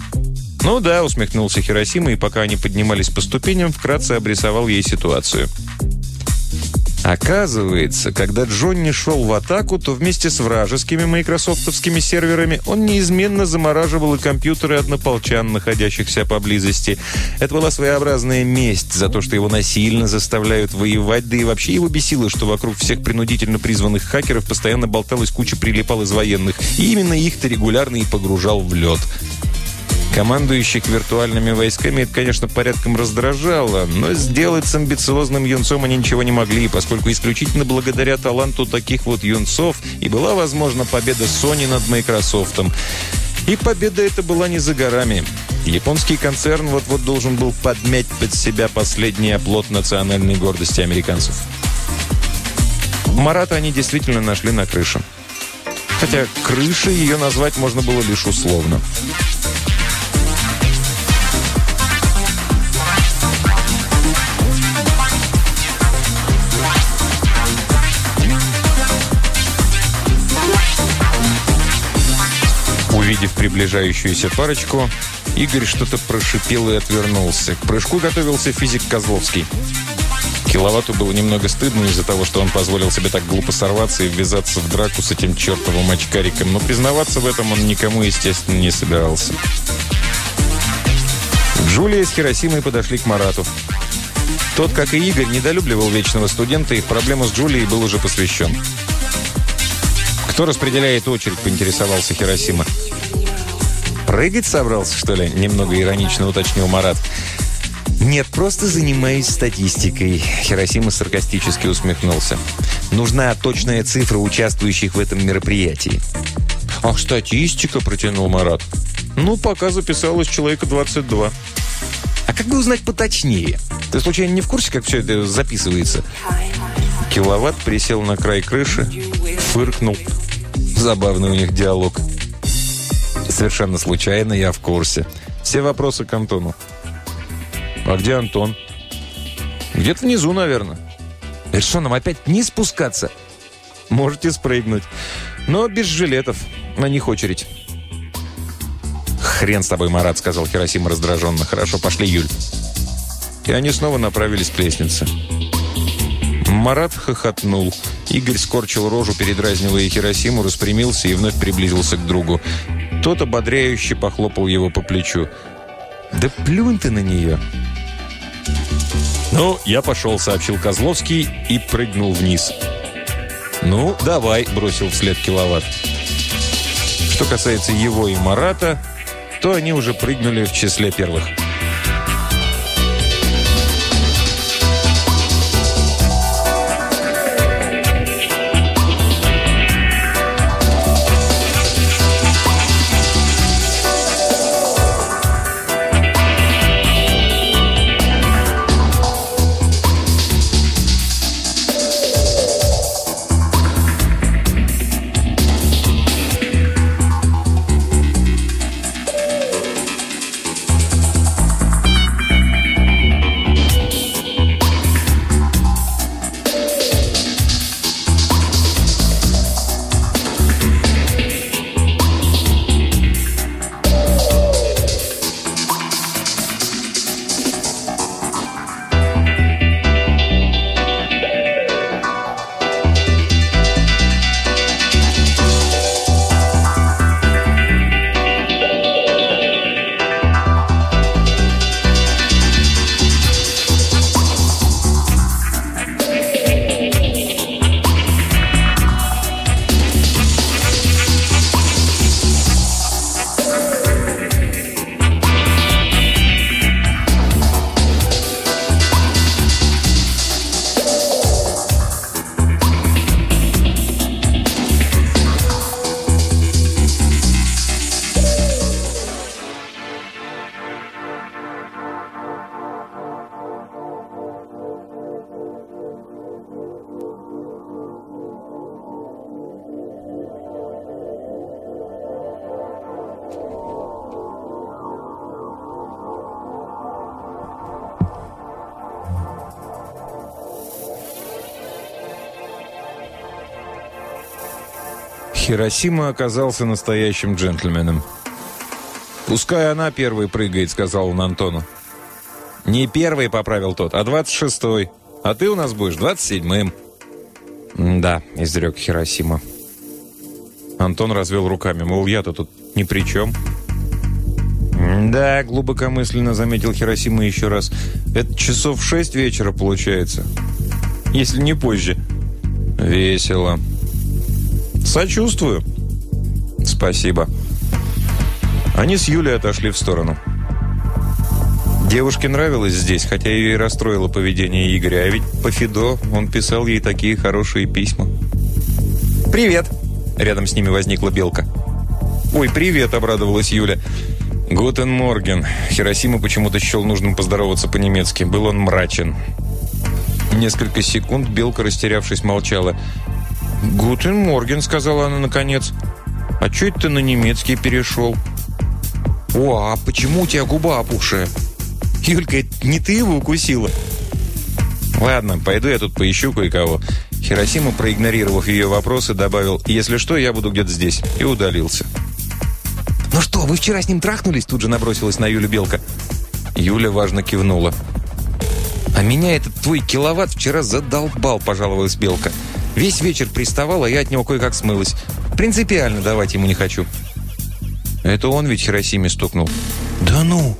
«Ну да», – усмехнулся Хиросима, и пока они поднимались по ступеням, вкратце обрисовал ей ситуацию. Оказывается, когда Джонни шел в атаку, то вместе с вражескими майкрософтовскими серверами он неизменно замораживал и компьютеры однополчан, находящихся поблизости. Это была своеобразная месть за то, что его насильно заставляют воевать, да и вообще его бесило, что вокруг всех принудительно призванных хакеров постоянно болталась куча прилипал из военных, и именно их-то регулярно и погружал в лед. Командующих виртуальными войсками это, конечно, порядком раздражало, но сделать с амбициозным юнцом они ничего не могли, поскольку исключительно благодаря таланту таких вот юнцов и была возможна победа Sony над Microsoft. И победа эта была не за горами. Японский концерн вот-вот должен был подмять под себя последний оплот национальной гордости американцев. Марата они действительно нашли на крыше. Хотя крышей ее назвать можно было лишь условно. Увидев приближающуюся парочку, Игорь что-то прошипел и отвернулся. К прыжку готовился физик Козловский. Киловатту было немного стыдно из-за того, что он позволил себе так глупо сорваться и ввязаться в драку с этим чертовым очкариком, но признаваться в этом он никому, естественно, не собирался. Джулия с Хиросимой подошли к Марату. Тот, как и Игорь, недолюбливал вечного студента и в проблему с Джулией был уже посвящен. «Кто распределяет очередь?» – поинтересовался Хиросима. «Прыгать собрался, что ли?» – немного иронично уточнил Марат. «Нет, просто занимаюсь статистикой», – Хиросима саркастически усмехнулся. «Нужна точная цифра участвующих в этом мероприятии». «Ах, статистика», – протянул Марат. «Ну, пока записалось человека 22». «А как бы узнать поточнее? Ты, случайно, не в курсе, как все это записывается?» Киловатт присел на край крыши, фыркнул. Забавный у них диалог. Совершенно случайно, я в курсе. Все вопросы к Антону. А где Антон? Где-то внизу, наверное. Это что, нам опять не спускаться? Можете спрыгнуть. Но без жилетов. На них очередь. «Хрен с тобой, Марат», — сказал Хиросима раздраженно. «Хорошо, пошли, Юль». И они снова направились к лестнице. Марат хохотнул. Игорь скорчил рожу, передразнивая Хиросиму, распрямился и вновь приблизился к другу. Тот ободряюще похлопал его по плечу. «Да плюнь ты на нее!» «Ну, я пошел», — сообщил Козловский и прыгнул вниз. «Ну, давай», — бросил вслед киловатт. Что касается его и Марата, то они уже прыгнули в числе первых. Хиросима оказался настоящим джентльменом. «Пускай она первой прыгает», — сказал он Антону. «Не первый», — поправил тот, — «а двадцать шестой. А ты у нас будешь двадцать седьмым». «Да», — изрек Хиросима. Антон развел руками, мол, я-то тут ни при чем. «Да», — глубокомысленно заметил Хиросима еще раз, — «это часов шесть вечера получается, если не позже». «Весело». «Сочувствую». «Спасибо». Они с Юлей отошли в сторону. Девушке нравилось здесь, хотя ее и расстроило поведение Игоря, а ведь по Фидо он писал ей такие хорошие письма. «Привет!» Рядом с ними возникла Белка. «Ой, привет!» – обрадовалась Юля. «Guten Morgen». Хиросима почему-то счел нужным поздороваться по-немецки. Был он мрачен. Несколько секунд Белка, растерявшись, молчала. «Guten Morgen», — сказала она наконец. «А чё это ты на немецкий перешел?» «О, а почему у тебя губа опухшая?» «Юлька, не ты его укусила?» «Ладно, пойду я тут поищу кое-кого». Хиросима, проигнорировав ее вопросы, добавил «Если что, я буду где-то здесь» и удалился. «Ну что, вы вчера с ним трахнулись?» Тут же набросилась на Юлю Белка. Юля важно кивнула. «А меня этот твой киловатт вчера задолбал», – пожаловалась Белка. «Весь вечер приставала, а я от него кое-как смылась. Принципиально давать ему не хочу». «Это он ведь Хиросиме стукнул?» «Да ну!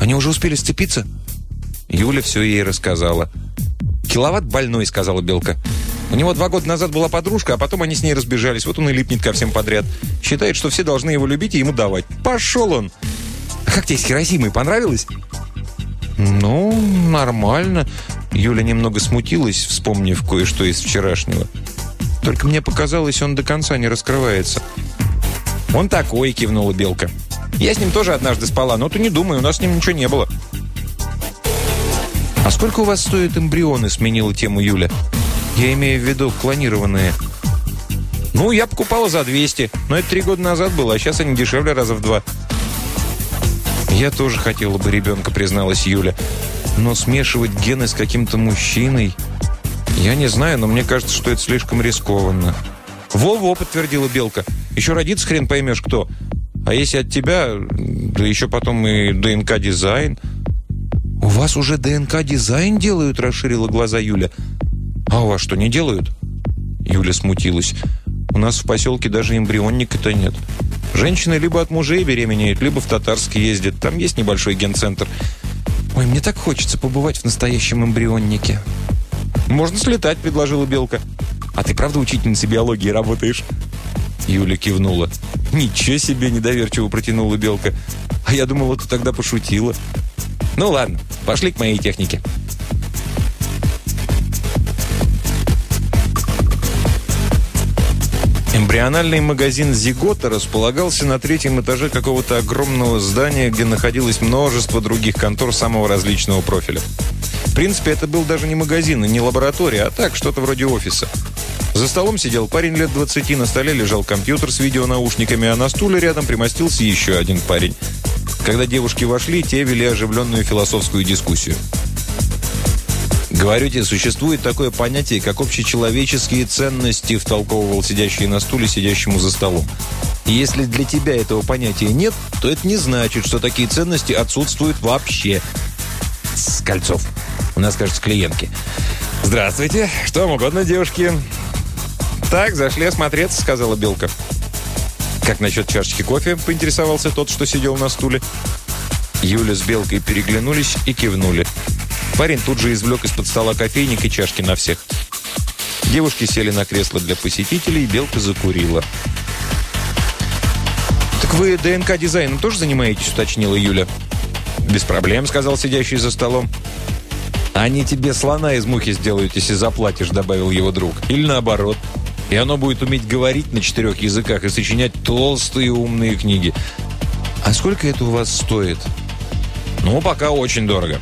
Они уже успели сцепиться?» Юля все ей рассказала. «Киловатт больной», — сказала Белка. «У него два года назад была подружка, а потом они с ней разбежались. Вот он и липнет ко всем подряд. Считает, что все должны его любить и ему давать. Пошел он!» «А как тебе с Хиросимой? Понравилось?» «Ну, нормально». Юля немного смутилась, вспомнив кое-что из вчерашнего. «Только мне показалось, он до конца не раскрывается». «Он такой», — кивнула Белка. «Я с ним тоже однажды спала, но ты не думай, у нас с ним ничего не было». «А сколько у вас стоят эмбрионы?» — сменила тему Юля. «Я имею в виду клонированные». «Ну, я покупала за 200, но это три года назад было, а сейчас они дешевле раза в два». «Я тоже хотела бы ребенка», — призналась Юля. «Но смешивать гены с каким-то мужчиной...» «Я не знаю, но мне кажется, что это слишком рискованно». «Во-во», — подтвердила Белка. «Еще родится хрен поймешь кто. А если от тебя, да еще потом и ДНК-дизайн...» «У вас уже ДНК-дизайн делают?» – расширила глаза Юля. «А у вас что, не делают?» Юля смутилась. «У нас в поселке даже эмбрионника-то нет. Женщины либо от мужей беременеют, либо в Татарск ездят. Там есть небольшой генцентр. Ой, мне так хочется побывать в настоящем эмбрионнике». «Можно слетать», – предложила Белка. «А ты правда учительницей биологии работаешь?» Юля кивнула. «Ничего себе!» – недоверчиво протянула Белка. «А я думала, ты тогда пошутила». «Ну ладно, пошли к моей технике». Эмбриональный магазин «Зигота» располагался на третьем этаже какого-то огромного здания, где находилось множество других контор самого различного профиля. В принципе, это был даже не магазин и не лаборатория, а так, что-то вроде офиса. За столом сидел парень лет 20, на столе лежал компьютер с видеонаушниками, а на стуле рядом примостился еще один парень. Когда девушки вошли, те вели оживленную философскую дискуссию. «Говорю тебе, существует такое понятие, как общечеловеческие ценности», втолковывал сидящий на стуле сидящему за столом. Если для тебя этого понятия нет, то это не значит, что такие ценности отсутствуют вообще. Скольцов. У нас, кажется, клиентки. «Здравствуйте. Что вам угодно, девушки?» «Так, зашли осмотреться», — сказала Белка. «Как насчет чашечки кофе?» – поинтересовался тот, что сидел на стуле. Юля с Белкой переглянулись и кивнули. Парень тут же извлек из-под стола кофейник и чашки на всех. Девушки сели на кресло для посетителей, Белка закурила. «Так вы ДНК-дизайном тоже занимаетесь?» – уточнила Юля. «Без проблем», – сказал сидящий за столом. «Они тебе слона из мухи сделают, если заплатишь», – добавил его друг. «Или наоборот». И оно будет уметь говорить на четырех языках и сочинять толстые умные книги. А сколько это у вас стоит? Ну, пока очень дорого.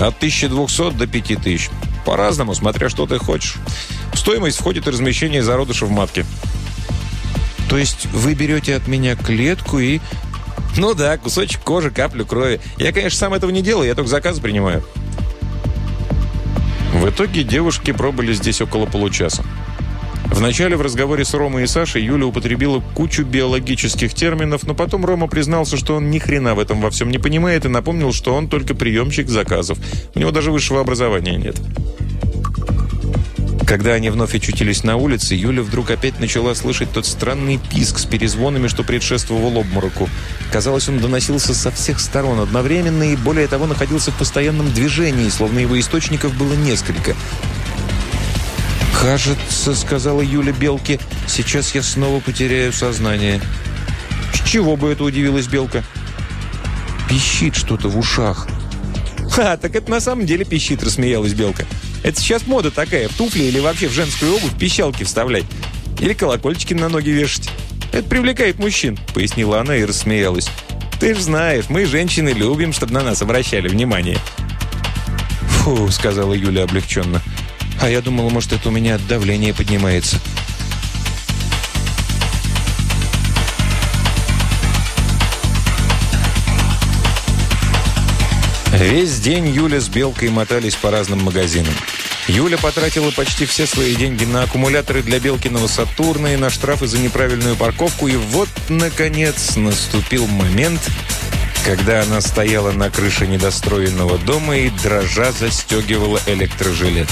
От 1200 до 5000. По-разному, смотря что ты хочешь. В стоимость входит и размещение зародыша в матке. То есть вы берете от меня клетку и... Ну да, кусочек кожи, каплю крови. Я, конечно, сам этого не делаю, я только заказы принимаю. В итоге девушки пробыли здесь около получаса. Вначале в разговоре с Ромой и Сашей Юля употребила кучу биологических терминов, но потом Рома признался, что он ни хрена в этом во всем не понимает и напомнил, что он только приемщик заказов. У него даже высшего образования нет. Когда они вновь очутились на улице, Юля вдруг опять начала слышать тот странный писк с перезвонами, что предшествовал обмороку. Казалось, он доносился со всех сторон одновременно и, более того, находился в постоянном движении, словно его источников было несколько. «Кажется, — сказала Юля Белке, — сейчас я снова потеряю сознание». «С чего бы это удивилась Белка?» «Пищит что-то в ушах». «Ха, так это на самом деле пищит», — рассмеялась Белка. Это сейчас мода такая, в туфли или вообще в женскую обувь пищалки вставлять. Или колокольчики на ноги вешать. Это привлекает мужчин», — пояснила она и рассмеялась. «Ты ж знаешь, мы, женщины, любим, чтобы на нас обращали внимание». «Фу», — сказала Юля облегченно. «А я думала, может, это у меня давление поднимается». Весь день Юля с Белкой мотались по разным магазинам. Юля потратила почти все свои деньги на аккумуляторы для Белкиного Сатурна и на штрафы за неправильную парковку. И вот, наконец, наступил момент, когда она стояла на крыше недостроенного дома и, дрожа, застегивала электрожилет.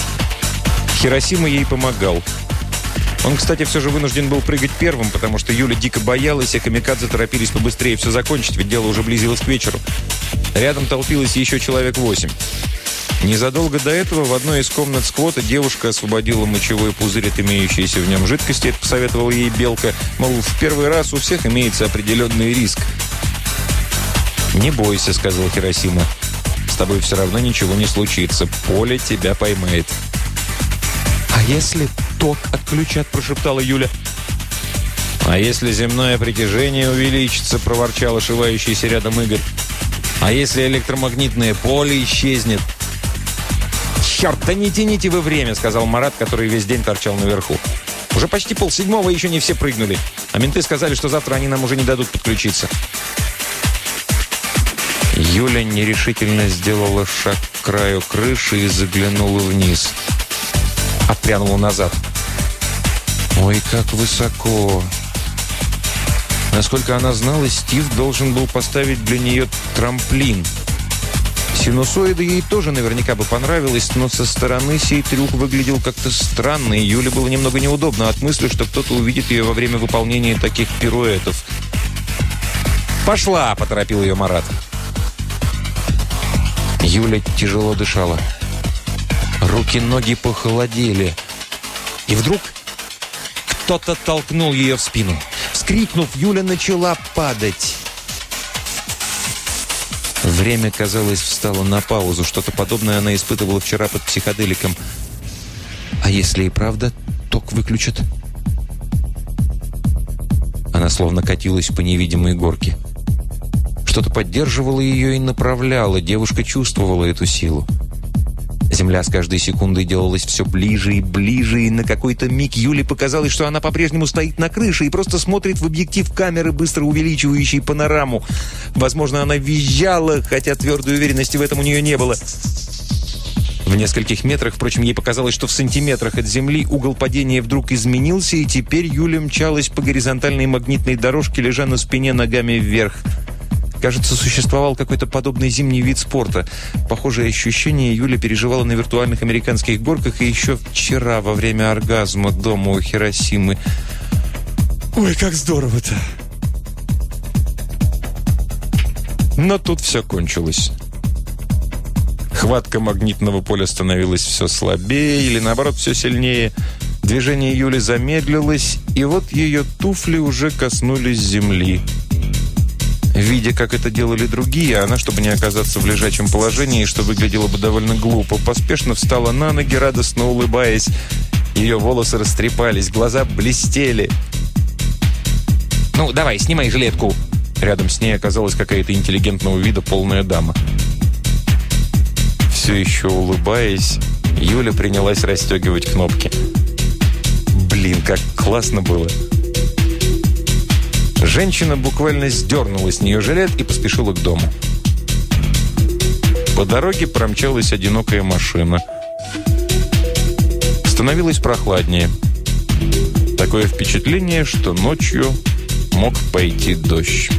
Хиросима ей помогал. Он, кстати, все же вынужден был прыгать первым, потому что Юля дико боялась, и камикадзе торопились побыстрее все закончить, ведь дело уже близилось к вечеру. Рядом толпилось еще человек восемь. Незадолго до этого в одной из комнат сквота девушка освободила мочевой пузырь от имеющейся в нем жидкости. Это посоветовала ей Белка. Мол, в первый раз у всех имеется определенный риск. «Не бойся», — сказал Хиросима. «С тобой все равно ничего не случится. Поле тебя поймает». «А если ток отключат?» – прошептала Юля. «А если земное притяжение увеличится?» – проворчал ошивающийся рядом Игорь. «А если электромагнитное поле исчезнет?» «Черт, да не тяните вы время!» – сказал Марат, который весь день торчал наверху. «Уже почти полседьмого, еще не все прыгнули. А менты сказали, что завтра они нам уже не дадут подключиться». Юля нерешительно сделала шаг к краю крыши и заглянула вниз. Отпрянула назад. Ой, как высоко. Насколько она знала, Стив должен был поставить для нее трамплин. Синусоида ей тоже наверняка бы понравилось, но со стороны сей трюк выглядел как-то странно, и Юле было немного неудобно от мысли, что кто-то увидит ее во время выполнения таких пируэтов. «Пошла!» – поторопил ее Марат. Юля тяжело дышала. Руки-ноги похолодели. И вдруг кто-то толкнул ее в спину. Вскрикнув, Юля начала падать. Время, казалось, встало на паузу. Что-то подобное она испытывала вчера под психоделиком. А если и правда ток выключат? Она словно катилась по невидимой горке. Что-то поддерживало ее и направляло. Девушка чувствовала эту силу. Земля с каждой секундой делалась все ближе и ближе, и на какой-то миг Юле показалось, что она по-прежнему стоит на крыше и просто смотрит в объектив камеры, быстро увеличивающей панораму. Возможно, она визжала, хотя твердой уверенности в этом у нее не было. В нескольких метрах, впрочем, ей показалось, что в сантиметрах от земли угол падения вдруг изменился, и теперь Юля мчалась по горизонтальной магнитной дорожке, лежа на спине ногами вверх. Кажется, существовал какой-то подобный зимний вид спорта. Похожее ощущение Юля переживала на виртуальных американских горках и еще вчера во время оргазма дома у Хиросимы. Ой, как здорово-то! Но тут все кончилось. Хватка магнитного поля становилась все слабее или, наоборот, все сильнее. Движение Юли замедлилось, и вот ее туфли уже коснулись земли. Видя, как это делали другие, она, чтобы не оказаться в лежачем положении, что выглядело бы довольно глупо, поспешно встала на ноги, радостно улыбаясь. Ее волосы растрепались, глаза блестели. «Ну, давай, снимай жилетку!» Рядом с ней оказалась какая-то интеллигентного вида полная дама. Все еще улыбаясь, Юля принялась расстегивать кнопки. «Блин, как классно было!» Женщина буквально сдернула с нее жилет и поспешила к дому. По дороге промчалась одинокая машина. Становилось прохладнее. Такое впечатление, что ночью мог пойти дождь.